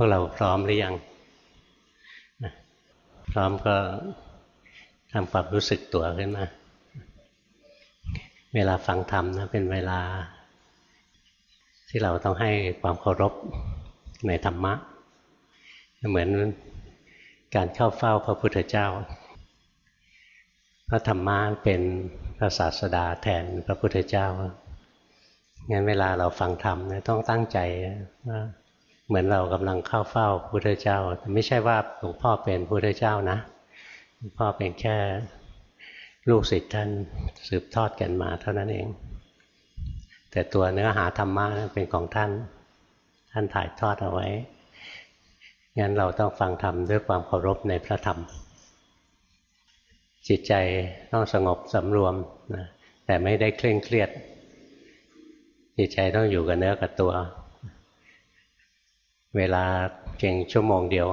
พวกเราพร้อมหรือยัง พร้อมก็ทำความรู้สึกตัวขึ้นมา เวลาฟังธรรมนะเป็นเวลา ที่เราต้องให้ความเคารพในธรรมะ เหมือนการเข้าเฝ้าพระพุทธเจ้า พระธรรมะเป็นพระศาสดาแทนพระพุทธเจ้า งั้นเวลาเราฟังธรรมเนี่ยต้องตั้งใจว่า เหมือนเรากำลังเข้าเฝ้าพระพุทธเจ้าไม่ใช่ว่าหลวงพ่อเป็นพระพุทธเจ้านะหลวงพ่อเป็นแค่ลูกศิษย์ท่านสืบทอดกันมาเท่านั้นเอง แต่ตัวเนื้อหาธรรมะเป็นของท่าน ท่านถ่ายทอดเอาไว้งั้นเราต้องฟังธรรมด้วยความเคารพในพระธรรม จิตใจต้องสงบสำรวมนะแต่ไม่ได้เคร่งเครียด จิตใจต้องอยู่กับเนื้อกับตัว เวลาเพียงชั่วโมงเดียว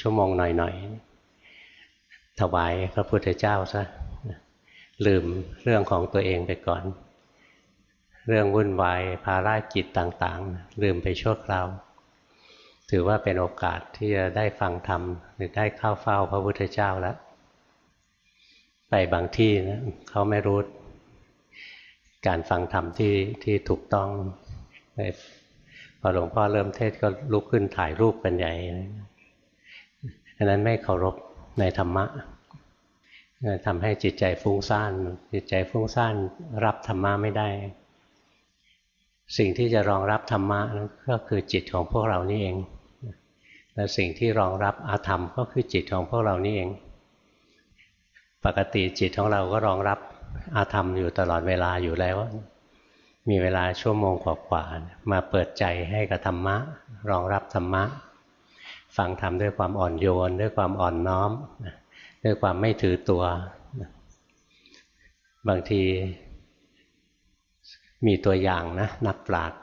ชั่วโมงหน่อยๆ ถวายพระพุทธเจ้าซะลืมเรื่องของตัวเองไปก่อน เรื่องวุ่นวายภาราจิตต่างๆ ลืมไปชั่วคราว ถือว่าเป็นโอกาสที่จะได้ฟังธรรมหรือได้เข้าเฝ้าพระพุทธเจ้าแล้ว ไปบางที่นะเขาไม่รู้การฟังธรรมที่ที่ถูกต้อง พอหลวงพ่อเริ่มเทศก็ลุกขึ้นถ่ายรูปกันใหญ่อันนั้นไม่เคารพในธรรมะทำให้จิตใจฟุ้งซ่าน จิตใจฟุ้งซ่านรับธรรมะไม่ได้ สิ่งที่จะรองรับธรรมะนั้นก็คือจิตของพวกเรานี่เอง และสิ่งที่รองรับอาธรรมก็คือจิตของพวกเรานี่เอง ปกติจิตของเราก็รองรับอาธรรมอยู่ตลอดเวลาอยู่แล้ว มีเวลาชั่วโมงกว่าๆมาเปิดใจให้กับธรรมะ รองรับธรรมะ ฟังธรรมด้วยความอ่อนโยน ด้วยความอ่อนน้อม ด้วยความไม่ถือตัว บางทีมีตัวอย่างนะนักปราชญ์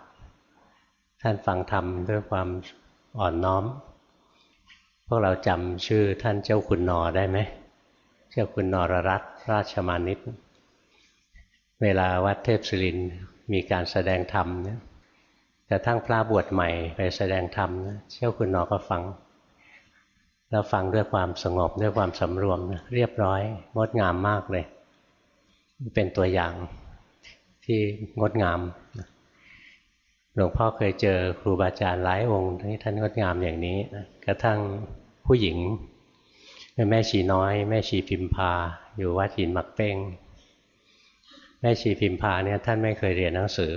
ท่านฟังธรรมด้วยความอ่อนน้อม พวกเราจำชื่อท่านเจ้าคุณนอได้ไหม เจ้าคุณนอรรัตราชมานิต เวลาวัดเทพศิริน มีการแสดงธรรมเนี่ยแต่ทั้งพระบวชใหม่ไปแสดงธรรมเชี่ยวคุณนอก็ฟัง แล้วฟังด้วยความสงบด้วยความสำรวมเรียบร้อยงดงามมากเลย เป็นตัวอย่างที่งดงามหลวงพ่อเคยเจอครูบาอาจารย์หลายองค์ที่ท่านงดงามอย่างนี้กระทั่งผู้หญิงแม่ชีน้อย แม่ชีพิมพา อยู่วัดหินมักเป้ง แม่ชีพิมพาเนี่ยท่านไม่เคยเรียนหนังสือ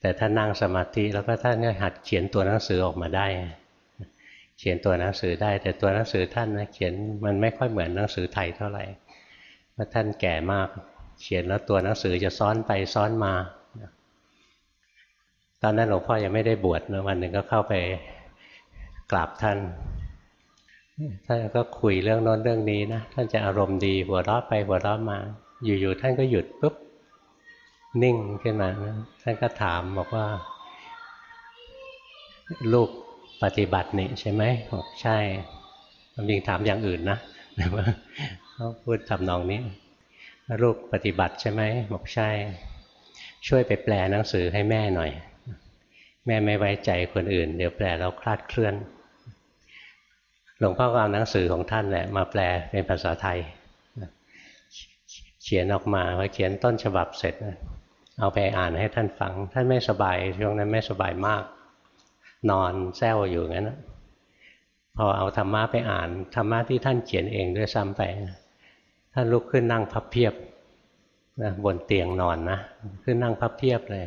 แต่ท่านนั่งสมาธิแล้วก็ท่านก็หัดเขียนตัวหนังสือออกมาได้ เขียนตัวหนังสือได้ แต่ตัวหนังสือท่านนะเขียนมันไม่ค่อยเหมือนหนังสือไทยเท่าไหร่เพราะท่านแก่มากเขียนแล้วตัวหนังสือจะซ้อนไปซ้อนมา ตอนนั้นหลวงพ่อยังไม่ได้บวชนะวันหนึ่งก็เข้าไปกราบท่าน ท่านก็คุยเรื่องโน้นเรื่องนี้นะ ท่านจะอารมณ์ดีหัวเราะไปหัวเราะมา อยู่ๆท่านก็หยุดปุ๊บนิ่งขึ้นมาท่านก็ถามบอกว่า ลูกปฏิบัตินี่ใช่ไหมบอกใช่ความจริงถามอย่างอื่นนะแต่ว่าเขาพูดทำนองนี้ลูกปฏิบัติใช่ไหมบอกใช่ ช่วยไปแปลหนังสือให้แม่หน่อย แม่ไม่ไว้ใจคนอื่น เดี๋ยวแปลแล้วคลาดเคลื่อน หลวงพ่อก็เอาหนังสือของท่านแหละมาแปลเป็นภาษาไทย เขียนออกมาพอเขียนต้นฉบับเสร็จเอาไปอ่านให้ท่านฟัง ท่านไม่สบายช่วงนั้นไม่สบายมาก นอนแซวอยู่งั้นพอเอาธรรมะไปอ่านธรรมะที่ท่านเขียนเองด้วยซ้ำไปท่านลุกขึ้นนั่งพับเพียบนะบนเตียงนอนนะขึ้นนั่งพับเพียบเลย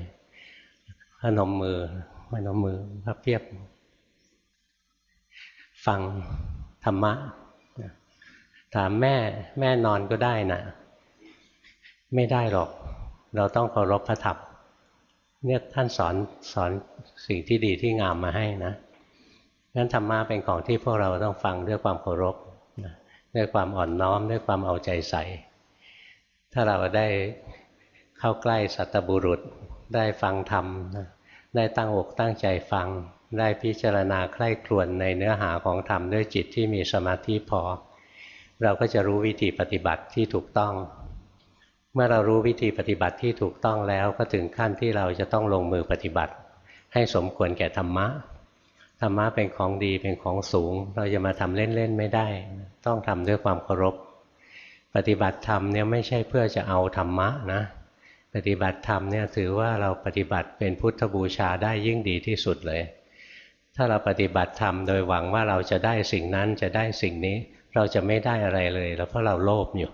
พนมมือพนมมือพับเพียบ ฟังธรรมะถามแม่แม่นอนก็ได้นะ ไม่ได้หรอก เราต้องเคารพพระธรรมเนี่ยท่านสอนสอนสิ่งที่ดีที่งามมาให้นะงั้นธรรมะเป็นของที่พวกเราต้องฟังด้วยความเคารพด้วยความอ่อนน้อมด้วยความเอาใจใส่ ถ้าเราได้เข้าใกล้สัตบุรุษ ได้ฟังธรรม ได้ตั้งอกตั้งใจฟัง ได้พิจารณาใคร่ครวญในเนื้อหาของธรรมด้วยจิตที่มีสมาธิพอ เราก็จะรู้วิธีปฏิบัติที่ถูกต้อง มื่อเรารู้วิธีปฏิบัติที่ถูกต้องแล้วก็ถึงขั้นที่เราจะต้องลงมือปฏิบัติ ให้สมควรแก่ธรรมะธรรมะเป็นของดีเป็นของสูง เราจะมาทำเล่นๆไม่ได้ ต้องทำด้วยความเคารพ ปฏิบัติธรรมเนี่ยไม่ใช่เพื่อจะเอาธรรมะนะ ปฏิบัติธรรมเนี่ยถือว่าเราปฏิบัติเป็นพุทธบูชาได้ยิ่งดีที่สุดเลย ถ้าเราปฏิบัติธรรมโดยหวังว่าเราจะได้สิ่งนั้นจะได้สิ่งนี้ เราจะไม่ได้อะไรเลย แล้วเพราะเราโลภอยู่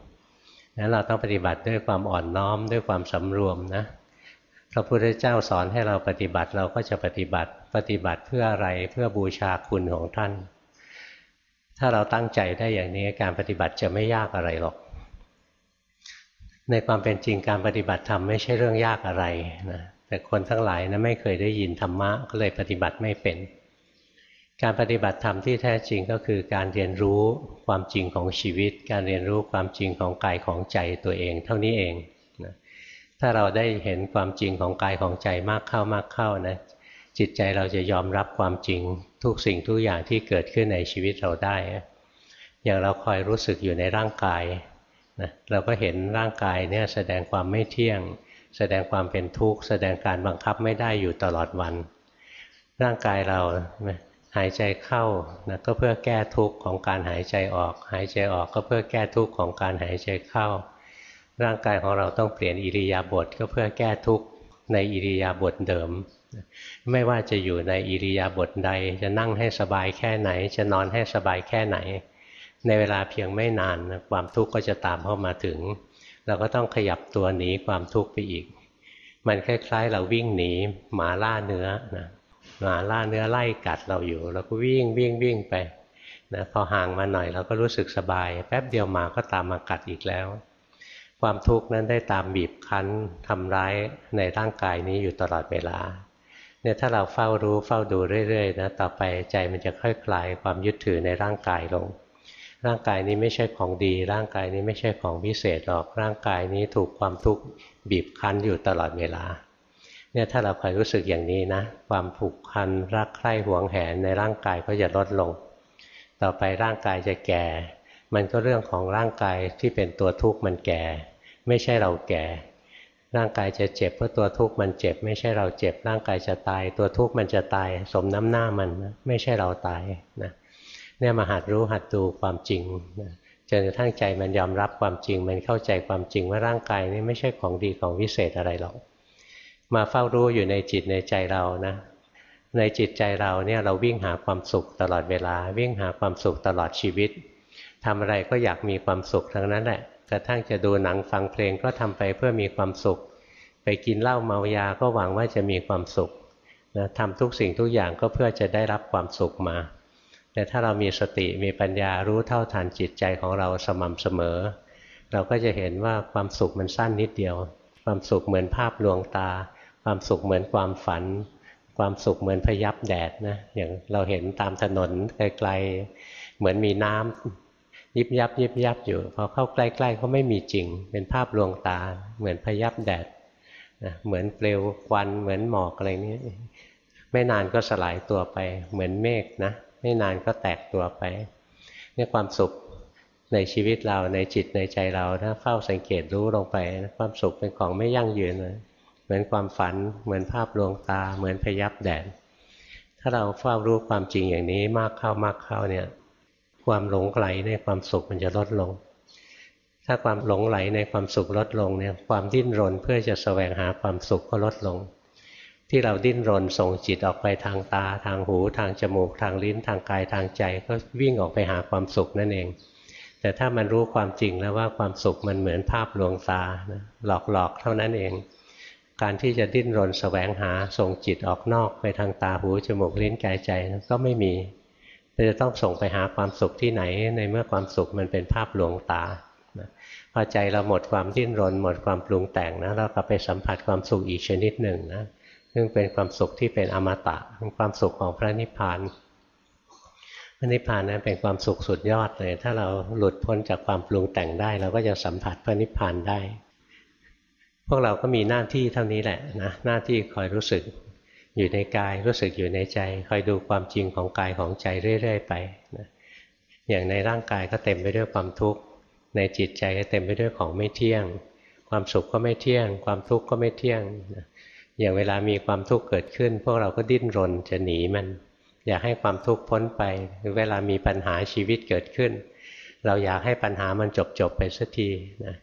นั้นเราต้องปฏิบัติด้วยความอ่อนน้อมด้วยความสำรวมนะพระพุทธเจ้าสอนให้เราปฏิบัติเราก็จะปฏิบัติปฏิบัติเพื่ออะไรเพื่อบูชาคุณของท่าน ถ้าเราตั้งใจได้อย่างนี้การปฏิบัติจะไม่ยากอะไรหรอก ในความเป็นจริงการปฏิบัติธรรมไม่ใช่เรื่องยากอะไรนะแต่คนทั้งหลายนะไม่เคยได้ยินธรรมะก็เลยปฏิบัติไม่เป็น การปฏิบัติธรรมที่แท้จริงก็คือการเรียนรู้ความจริงของชีวิต การเรียนรู้ความจริงของกายของใจตัวเอง เท่านี้เองนะถ้าเราได้เห็นความจริงของกายของใจมากเข้ามากเข้านะจิตใจเราจะยอมรับความจริงทุกสิ่งทุกอย่างที่เกิดขึ้นในชีวิตเราได้ อย่างเราคอยรู้สึกอยู่ในร่างกายนะเราก็เห็นร่างกายเนี่ยแสดงความไม่เที่ยง แสดงความเป็นทุกข์แสดงการบังคับไม่ได้อยู่ตลอดวัน ร่างกายเรา หายใจเข้านะก็เพื่อแก้ทุกข์ของการหายใจออก หายใจออกก็เพื่อแก้ทุกข์ของการหายใจเข้า ร่างกายของเราต้องเปลี่ยนอิริยาบถก็เพื่อแก้ทุกข์ในอิริยาบถเดิม ไม่ว่าจะอยู่ในอิริยาบถใด จะนั่งให้สบายแค่ไหน จะนอนให้สบายแค่ไหน ในเวลาเพียงไม่นานความทุกข์ก็จะตามเข้ามาถึง เราก็ต้องขยับตัวหนีความทุกข์ไปอีก มันคล้ายๆ เราวิ่งหนีหมาล่าเนื้อนะ หมาล่าเนื้อไล่กัดเราอยู่เราก็วิ่งวิ่งวิ่งไปนะพอห่างมาหน่อยเราก็รู้สึกสบาย แป๊บเดียวหมาก็ตามมากัดอีกแล้ว ความทุกข์นั้นได้ตามบีบคั้นทำร้ายในร่างกายนี้อยู่ตลอดเวลาเนี่ยถ้าเราเฝ้ารู้เฝ้าดูเรื่อยๆนะต่อไปใจมันจะค่อยคลายความยึดถือในร่างกายลง ร่างกายนี้ไม่ใช่ของดี ร่างกายนี้ไม่ใช่ของพิเศษหรอกร่างกายนี้ถูกความทุกข์บีบคั้นอยู่ตลอดเวลา เนี่ยถ้าเราคอยรู้สึกอย่างนี้นะ ความผูกพันรักใคร่หวงแหนในร่างกายก็จะลดลง ต่อไปร่างกายจะแก่ มันก็เรื่องของร่างกายที่เป็นตัวทุกข์มันแก่ ไม่ใช่เราแก่ ร่างกายจะเจ็บเพราะตัวทุกข์มันเจ็บ ไม่ใช่เราเจ็บ ร่างกายจะตาย ตัวทุกข์มันจะตาย สมน้ำหน้ามันไม่ใช่เราตายนะเนี่ยมาหัดรู้หัดดูความจริงนะจนกระทั่งใจมันยอมรับความจริง มันเข้าใจความจริงว่าร่างกายนี้ไม่ใช่ของดีของวิเศษอะไรหรอก มาเฝ้ารู้อยู่ในจิตในใจเรานะในจิตใจเราเนี่ยเราวิ่งหาความสุขตลอดเวลา วิ่งหาความสุขตลอดชีวิตทำอะไรก็อยากมีความสุขทั้งนั้นแหละกระทั่งจะดูหนังฟังเพลงก็ทำไปเพื่อมีความสุข ไปกินเหล้าเมายาก็หวังว่าจะมีความสุขนะทำทุกสิ่งทุกอย่างก็เพื่อจะได้รับความสุขมา แต่ถ้าเรามีสติมีปัญญารู้เท่าทันจิตใจของเราสม่ำเสมอ เราก็จะเห็นว่าความสุขมันสั้นนิดเดียว ความสุขเหมือนภาพลวงตา ความสุขเหมือนความฝัน ความสุขเหมือนพยับแดดนะอย่างเราเห็นตามถนนไกลๆเหมือนมีน้ำยิบยับยิบยับอยู่พอเข้าใกล้ๆก็ไม่มีจริง เป็นภาพลวงตา เหมือนพยับแดดนะเหมือนเปลวควันเหมือนหมอกอะไรนี้ไม่นานก็สลายตัวไป เหมือนเมฆนะไม่นานก็แตกตัวไปนี่ความสุขในชีวิตเราในจิตในใจเราถ้าเฝ้าสังเกตรู้ลงไป ความสุขเป็นของไม่ยั่งยืนเลย มือนความฝัน เหมือนภาพลวงตา เหมือนพยับแดดถ้าเราเฝ้ารู้ความจริงอย่างนี้มากเข้ามากเข้าเนี่ย ความหลงไหลในความสุขมันจะลดลง ถ้าความหลงไหลในความสุขลดลงเนี่ยความดิ้นรนเพื่อจะแสวงหาความสุขก็ลดลง ที่เราดิ้นรนส่งจิตออกไปทางตา ทางหู ทางจมูก ทางลิ้น ทางกายทางใจ ก็วิ่งออกไปหาความสุขนั่นเองแต่ถ้ามันรู้ความจริงแล้วว่าความสุขมันเหมือนภาพลวงตาหลอกๆเท่านั้นเอง การที่จะดิ้นรนแสวงหาส่งจิตออกนอกไปทางตาหูจมูกลิ้นกายใจก็ไม่มีจะต้องส่งไปหาความสุขที่ไหน ในเมื่อความสุขมันเป็นภาพหลวงตาพอใจเราหมดความดิ้นรน หมดความปรุงแต่งนะเราก็ไปสัมผัสความสุขอีกชนิดหนึ่งนะซึ่งเป็นความสุขที่เป็นอมตะเป็นความสุขของพระนิพพานพระนิพพานนั้นเป็นความสุขสุดยอดเลย ถ้าเราหลุดพ้นจากความปรุงแต่งได้ เราก็จะสัมผัสพระนิพพานได้ พวกเราก็มีหน้าที่เท่านี้แหละนะหน้าที่คอยรู้สึกอยู่ในกายรู้สึกอยู่ในใจ คอยดูความจริงของกายของใจเรื่อย ๆ ไปนะอย่างในร่างกายก็เต็มไปด้วยความทุกข์ ในจิตใจก็เต็มไปด้วยของไม่เที่ยง ความสุขก็ไม่เที่ยง ความทุกข์ก็ไม่เที่ยงนะอย่างเวลามีความทุกข์เกิดขึ้น พวกเราก็ดิ้นรนจะหนีมัน อยากให้ความทุกข์พ้นไป หรือเวลามีปัญหาชีวิตเกิดขึ้น เราอยากให้ปัญหามันจบจบไปสักทีนะ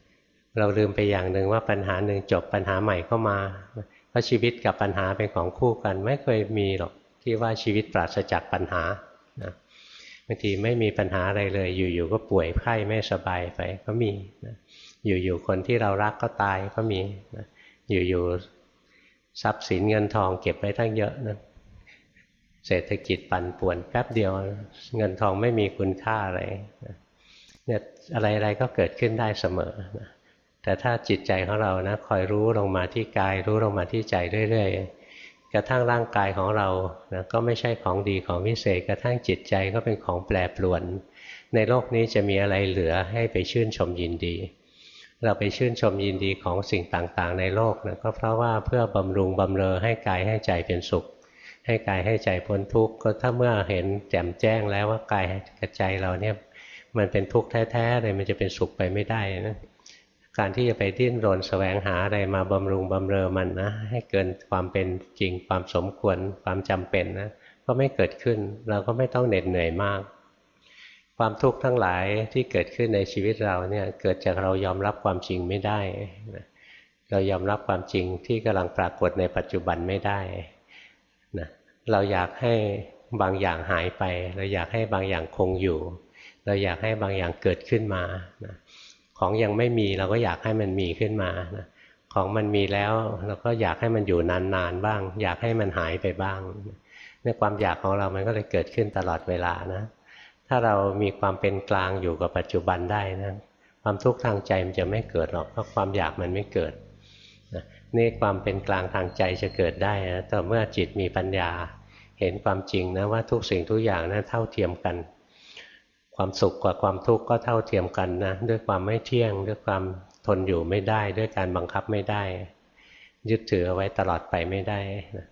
เราลืมไปอย่างหนึ่งว่าปัญหาหนึ่งจบปัญหาใหม่ก็มา เพราะชีวิตกับปัญหาเป็นของคู่กัน ไม่เคยมีหรอกที่ว่าชีวิตปราศจากปัญหานะบางทีไม่มีปัญหาอะไรเลย อยู่ๆก็ป่วยไข้ไม่สบายไปก็มีนะอยู่ๆคนที่เรารักก็ตายก็มีนะอยู่ๆทรัพย์สินเงินทองเก็บไว้ทั้งเยอะนะเศรษฐกิจปั่นป่วนแป๊บเดียวเงินทองไม่มีคุณค่าอะไรเนี่ยอะไรๆก็เกิดขึ้นได้เสมอนะ แต่ถ้าจิตใจของเรานะคอยรู้ลงมาที่กาย รู้ลงมาที่ใจเรื่อยๆกระทั่งร่างกายของเรานะก็ไม่ใช่ของดีของวิเศษ กระทั่งจิตใจก็เป็นของแปรปรวน ในโลกนี้จะมีอะไรเหลือให้ไปชื่นชมยินดี เราไปชื่นชมยินดีของสิ่งต่างๆ ในโลกนะก็เพราะว่าเพื่อบำรุงบำเรอให้กายให้ใจเป็นสุข ให้กายให้ใจพ้นทุกข์ก็ถ้าเมื่อเห็นแจ่มแจ้งแล้วว่ากายกับใจเราเนี่ยมันเป็นทุกข์แท้ๆเลยมันจะเป็นสุขไปไม่ได้นะ การที่จะไปดิ้นรนสแสวงหาอะไรมาบำรุงบำเรอมันนะให้เกินความเป็นจริงความสมควรความจำเป็นนะก็ไม่เกิดขึ้นเราก็ไม่ต้องเหน็ดเหนื่อยมาก ความทุกข์ทั้งหลายที่เกิดขึ้นในชีวิตเราเนี่ยเกิดจากเรายอมรับความจริงไม่ได้นะเรายอมรับความจริงที่กำลังปรากฏในปัจจุบันไม่ได้นะเราอยากให้บางอย่างหายไป เราอยากให้บางอย่างคงอยู่ เราอยากให้บางอย่างเกิดขึ้นมานะ ของยังไม่มีเราก็อยากให้มันมีขึ้นมานะของมันมีแล้วเราก็อยากให้มันอยู่นานๆบ้าง อยากให้มันหายไปบ้างเนี่ยความอยากของเรามันก็เลยเกิดขึ้นตลอดเวลานะถ้าเรามีความเป็นกลางอยู่กับปัจจุบันได้นะความทุกข์ทางใจมันจะไม่เกิดหรอกเพราะความอยากมันไม่เกิดนะนี่ความเป็นกลางทางใจจะเกิดได้นะแต่เมื่อจิตมีปัญญา เห็นความจริงนะว่าทุกสิ่งทุกอย่างนะั้นเท่าเทียมกัน ความสุขกว่าความทุกข์ก็เท่าเทียมกันนะด้วยความไม่เที่ยง ด้วยความทนอยู่ไม่ได้ ด้วยการบังคับไม่ได้ ยึดถือเอาไว้ตลอดไปไม่ได้นะ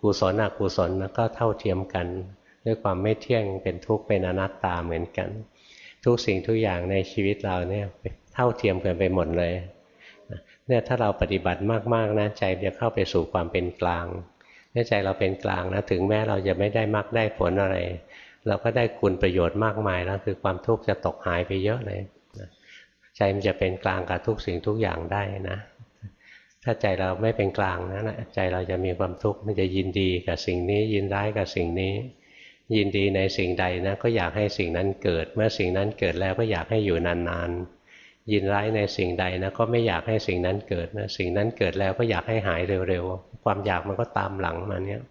กุศลอกุศลก็เท่าเทียมกัน ด้วยความไม่เที่ยงเป็นทุกข์เป็นอนัตตาเหมือนกัน ทุกสิ่งทุกอย่างในชีวิตเราเนี่ยเท่าเทียมกันไปหมดเลยเนี่ยถ้าเราปฏิบัติมากๆนะใจจะเข้าไปสู่ความเป็นกลางเมื่อใจเราเป็นกลางนะถึงแม้เราจะไม่ได้มากได้ผลอะไร เราก็ได้คุณประโยชน์มากมายแล้วคือความทุกข์จะตกหายไปเยอะเลยใจมันจะเป็นกลางกับทุกสิ่งทุกอย่างได้นะ ถ้าใจเราไม่เป็นกลางนะใจเราจะมีความทุกข์มันจะยินดีกับสิ่งนี้ยินร้ายกับสิ่งนี้ ยินดีในสิ่งใดนะก็อยากให้สิ่งนั้นเกิด เมื่อสิ่งนั้นเกิดแล้วก็อยากให้อยู่นานๆยินร้ายในสิ่งใดนะก็ไม่อยากให้สิ่งนั้นเกิดนะสิ่งนั้นเกิดแล้วก็อยากให้หายเร็วๆความอยากมันก็ตามหลังมาเนี้ย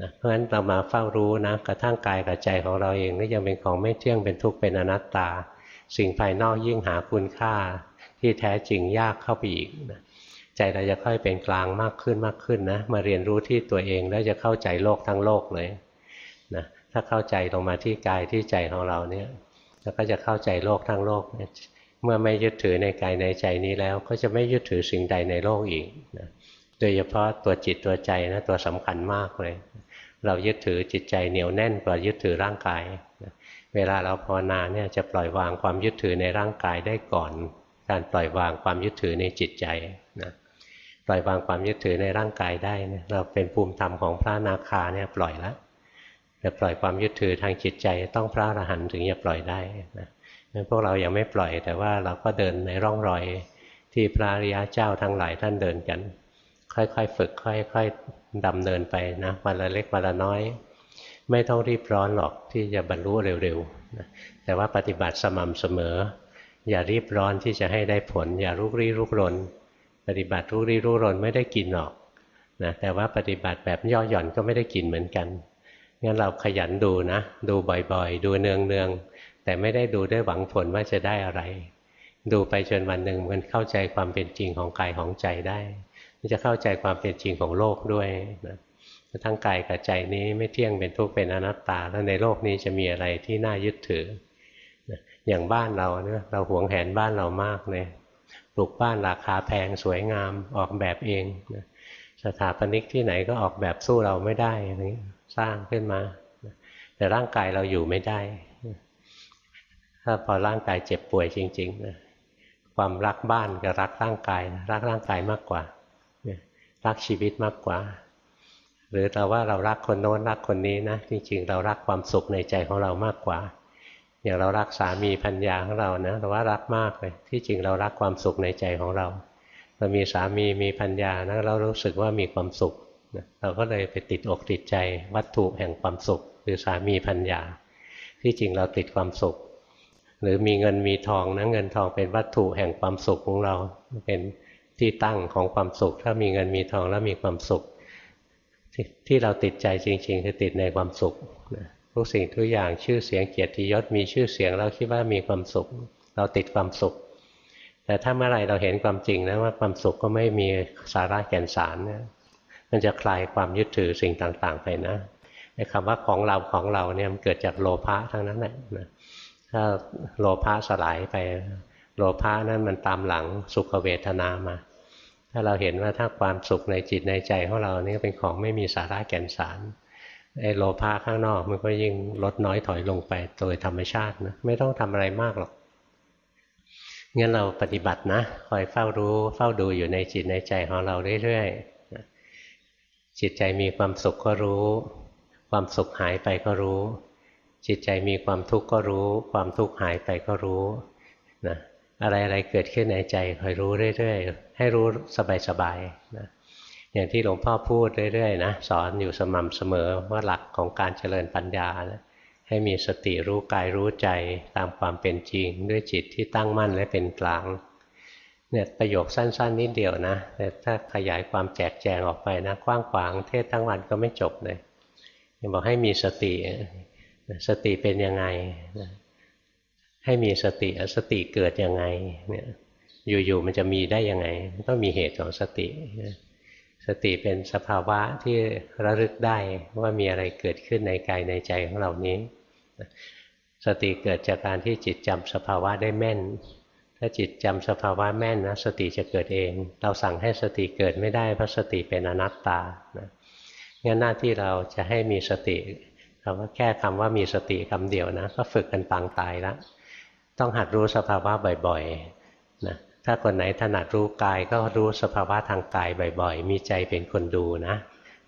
นะเพราะฉะนั้นเรามาเฝ้ารู้นะกระทั่งกายกับใจของเราเองก็ยังเป็นของไม่เที่ยงเป็นทุกข์เป็นอนัตตา สิ่งภายนอกยิ่งหาคุณค่า ที่แท้จริงยากเข้าไปอีกนะใจเราจะค่อยเป็นกลางมากขึ้นมากขึ้นนะมาเรียนรู้ที่ตัวเองแล้วจะเข้าใจโลกทั้งโลกเลยนะถ้าเข้าใจลงมาที่กายที่ใจของเราเนี่ยเราก็จะเข้าใจโลกทั้งโลกเมื่อไม่ยึดถือในกายในใจนี้แล้ว ก็จะไม่ยึดถือสิ่งใดในโลกอีกนะโดยเฉพาะตัวจิตตัวใจนะตัวสำคัญมากเลย เรายึดถือจิตใจเหนียวแน่นกว่ายึดถือร่างกาย เวลาเราภาวนาเนี่ยจะปล่อยวางความยึดถือในร่างกายได้ก่อน การปล่อยวางความยึดถือในจิตใจนะปล่อยวางความยึดถือในร่างกายได้เนี่ยเราเป็นภูมิธรรมของพระนาคาเนี่ยปล่อยแล้วแต่ปล่อยความยึดถือทางจิตใจต้องพระอรหันต์ถึงจะปล่อยได้นะพวกเรายังไม่ปล่อยแต่ว่าเราก็เดินในร่องรอยที่พระริยะเจ้าทั้งหลายท่านเดินกัน ค่อยๆฝึกค่อยๆดำเนินไปนะวันละเล็กวันละน้อย ไม่ต้องรีบร้อนหรอกที่จะบรรลุเร็วๆนะแต่ว่าปฏิบัติสม่ำเสมอ อย่ารีบร้อนที่จะให้ได้ผล อย่ารุกรี้รุกรนปฏิบัติรุกรี้รุกรนไม่ได้กินหรอกนะแต่ว่าปฏิบัติแบบย่อหย่อนก็ไม่ได้กินเหมือนกันงั้นเราขยันดูนะ ดูบ่อยๆ ดูเนืองๆแต่ไม่ได้ดูด้วยหวังผลว่าจะได้อะไร ดูไปจนวันหนึ่งมันเข้าใจความเป็นจริงของกายของใจได้ จะเข้าใจความเป็นจริงของโลกด้วยนะทั้งกายกับใจนี้ไม่เที่ยงเป็นทุกข์เป็นอนัตตา แล้วในโลกนี้จะมีอะไรที่น่ายึดถือนะอย่างบ้านเราเนี่ยเราหวงแหนบ้านเรามากเลยปลูกบ้านราคาแพงสวยงามออกแบบเองนะสถาปนิกที่ไหนก็ออกแบบสู้เราไม่ได้อะไรสร้างขึ้นมา แต่ร่างกายเราอยู่ไม่ได้ ถ้าพอร่างกายเจ็บป่วยจริงๆนะความรักบ้านกับรักร่างกาย รักร่างกายมากกว่า รักชีวิตมากกว่า หรือเราว่าเรารักคนโน้นรักคนนี้นะจริงๆ เรารักความสุขในใจของเรามากกว่า อย่างเรารักสามีพัญญาของเรานะเราว่ารักมากเลยที่จริงเรารักความสุขในใจของเรา เรามีสามีมีพัญญานะเรารู้สึกว่ามีความสุขเราก็เลยไปติดอกติดใจวัตถุแห่งความสุข หรือสามีพัญญา ที่จริงเราติดความสุข หรือมีเงินมีทองนะเงินทองเป็นวัตถุแห่งความสุขของเราเป็น ที่ตั้งของความสุข ถ้ามีเงินมีทองแล้วมีความสุข ที่เราติดใจจริงๆคือติดในความสุขทุกสิ่งทุกอย่างชื่อเสียงเกียรติยศมีชื่อเสียงเราคิดว่ามีความสุข เราติดความสุข แต่ถ้าเมื่อไรเราเห็นความจริงนะว่าความสุขก็ไม่มีสาระแก่นสารนี่ยมันจะคลายความยึดถือสิ่งต่างๆไปนะไอ้คำว่าของเราของเราเนี่ยมันเกิดจากโลภะทั้งนั้นแหละถ้าโลภะสลายไป โลภะนั้นมันตามหลังสุขเวทนามา ถ้าเราเห็นว่าถ้าความสุขในจิตในใจของเรานี่เป็นของไม่มีสาระแก่นสารไอ้โลภะข้างนอกมันก็ยิ่งลดน้อยถอยลงไปโดยธรรมชาตินะไม่ต้องทำอะไรมากหรอกงั้นเราปฏิบัตินะคอยเฝ้ารู้เฝ้าดูอยู่ในจิตในใจของเราเรื่อยๆจิตใจมีความสุขก็รู้ ความสุขหายไปก็รู้ จิตใจมีความทุกข์ก็รู้ ความทุกข์หายไปก็รู้ อะไรอะไรเกิดขึ้นในใจคอยรู้เรื่อยๆ ให้รู้สบายๆนะอย่างที่หลวงพ่อพูดเรื่อยๆนะสอนอยู่สม่ำเสมอว่าหลักของการเจริญปัญญานะให้มีสติรู้กายรู้ใจตามความเป็นจริง ด้วยจิตที่ตั้งมั่นและเป็นกลางเนี่ยประโยคสั้น ๆ นิดเดียวนะแต่ถ้าขยายความแจกแจงออกไปนะกว้างขวางเทศทั้งวันก็ไม่จบเลยยังบอกให้มีสติ สติเป็นยังไง ให้มีสติสติเกิดยังไงเนี่ยอยู่ๆมันจะมีได้ยังไงต้องมีเหตุของสติสติเป็นสภาวะที่ระลึกได้ว่ามีอะไรเกิดขึ้นในกายในใจของเรานี้ สติเกิดจากการที่จิตจำสภาวะได้แม่น ถ้าจิตจำสภาวะแม่นนะสติจะเกิดเอง เราสั่งให้สติเกิดไม่ได้เพราะสติเป็นอนัตตานะงั้นหน้าที่เราจะให้มีสติเราก็แค่คำว่ามีสติคำเดียวนะ ก็ฝึกกันปางตายแล้ว ต้องหัดรู้สภาวะบ่อยๆนะถ้าคนไหนถนัดรู้กายก็รู้สภาวะทางกายบ่อย ๆ มีใจเป็นคนดูนะ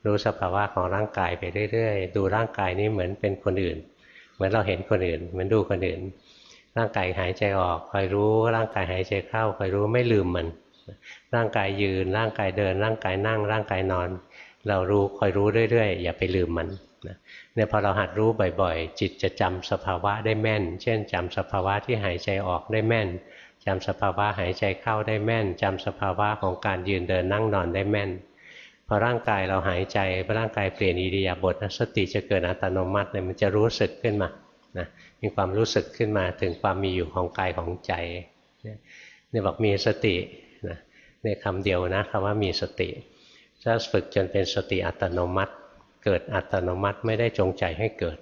รู้สภาวะของร่างกายไปเรื่อยๆ ดูร่างกายนี้เหมือนเป็นคนอื่น เหมือนเราเห็นคนอื่นเหมือนดูคนอื่น ร่างกายหายใจออกคอยรู้ร่างกายหายใจเข้าคอยรู้ไม่ลืมมัน ร่างกายยืนร่างกายเดิน ร่างกายนั่ง ร่างกายนอน เรารู้คอยรู้เรื่อยๆ อย่าไปลืมมัน เนี่ยพอเราหัดรู้บ่อยๆ จิตจะจำสภาวะได้แม่น เช่นจำสภาวะที่หายใจออกได้แม่นจำสภาวะหายใจเข้าได้แม่นจำสภาวะของการยืนเดินนั่งนอนได้แม่นพอร่างกายเราหายใจพอร่างกายเปลี่ยนอิริยาบถสติจะเกิดอัตโนมัติเลยมันจะรู้สึกขึ้นมานะมีความรู้สึกขึ้นมาถึงความมีอยู่ของกายของใจเนี่ยบอกมีสตินะในคำเดียวนะคำว่ามีสติถ้าฝึกจนเป็นสติอัตโนมัติ เกิดอัตโนมัติไม่ได้จงใจให้เกิด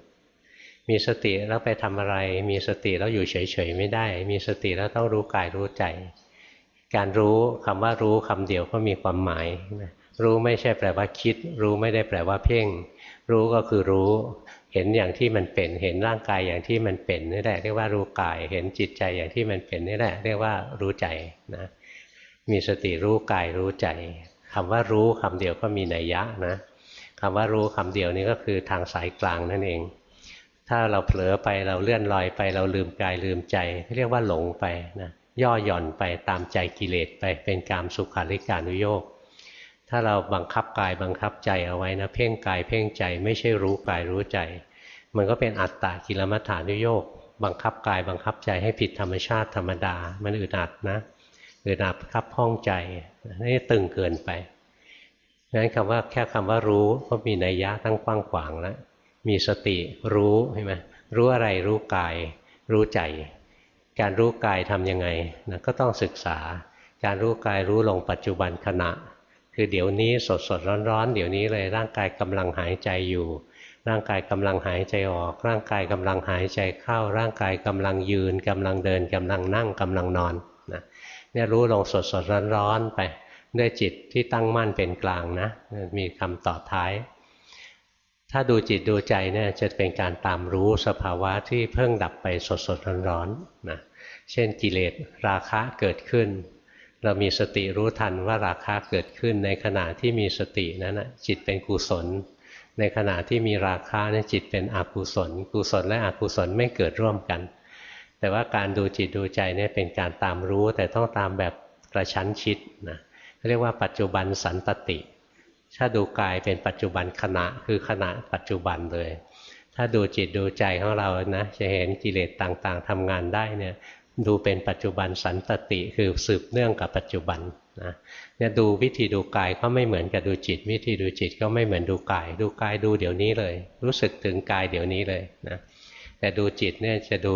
มีสติแล้วไปทำอะไร มีสติแล้วอยู่เฉยๆไม่ได้ มีสติแล้วต้องรู้กายรู้ใจ การรู้คำว่ารู้คำเดียวก็มีความหมายรู้ไม่ใช่แปลว่าคิด รู้ไม่ได้แปลว่าเพ่ง รู้ก็คือรู้ เห็นอย่างที่มันเป็น เห็นร่างกายอย่างที่มันเป็นนี่แหละเรียกว่ารู้กาย เห็นจิตใจอย่างที่มันเป็นนี่แหละเรียกว่ารู้ใจนะมีสติรู้กายรู้ใจคำว่ารู้คำเดียวก็มีนัยยะนะ คำว่ารู้คำเดียวนี้ก็คือทางสายกลางนั่นเอง ถ้าเราเผลอไปเราเลื่อนลอยไปเราลืมกายลืมใจเรียกว่าหลงไปนะย่อหย่อนไปตามใจกิเลสไปเป็นกามสุขาริการุโยกถ้าเราบังคับกายบังคับใจเอาไว้นะเพ่งกายเพ่งใจไม่ใช่รู้กายรู้ใจ มันก็เป็นอัตตากิลมัฐานุโยกบังคับกายบังคับใจให้ผิดธรรมชาติธรรมดา มันอึดอัดนะอึดอัดคับห้องใจนี่ตึงเกินไป งั้นคำว่าแค่คำว่ารู้ก็มีนัยยะทั้งกว้างขวางแล้วมีสติรู้ใช่ไหมรู้อะไรรู้กาย รู้ใจ การรู้กายทำยังไงนะก็ต้องศึกษา การรู้กายรู้ลงปัจจุบันขณะ คือเดี๋ยวนี้สดสดร้อนร้อนเดี๋ยวนี้เลยร่างกายกำลังหายใจอยู่ ร่างกายกำลังหายใจออก ร่างกายกำลังหายใจเข้า ร่างกายกำลังยืนกำลังเดินกำลังนั่งกำลังนอนนะเนี่ยรู้ลงสดสดร้อนร้อนไป ด้วยจิตที่ตั้งมั่นเป็นกลางนะมีคำต่อท้าย ถ้าดูจิตดูใจเนี่ยจะเป็นการตามรู้สภาวะที่เพิ่งดับไปสดสดร้อนๆนะเช่นกิเลสราคะเกิดขึ้น เรามีสติรู้ทันว่าราคะเกิดขึ้นในขณะที่มีสตินั้นจิตเป็นกุศล ในขณะที่มีราคะนั้นจิตเป็นอกุศล กุศลและอกุศลไม่เกิดร่วมกัน แต่ว่าการดูจิตดูใจเนี่ยเป็นการตามรู้แต่ต้องตามแบบกระชั้นชิดนะ เรียกว่าปัจจุบันสันตติ ถ้าดูกายเป็นปัจจุบันขณะคือขณะปัจจุบันเลย ถ้าดูจิตดูใจของเรานะจะเห็นกิเลสต่างๆทำงานได้เนี่ยดูเป็นปัจจุบันสันตติคือสืบเนื่องกับปัจจุบันนะเนี่ยดูวิธีดูกายก็ไม่เหมือนกับดูจิต วิธีดูจิตก็ไม่เหมือนดูกาย ดูกายดูเดี๋ยวนี้เลย รู้สึกถึงกายเดี๋ยวนี้เลยนะแต่ดูจิตเนี่ยจะดู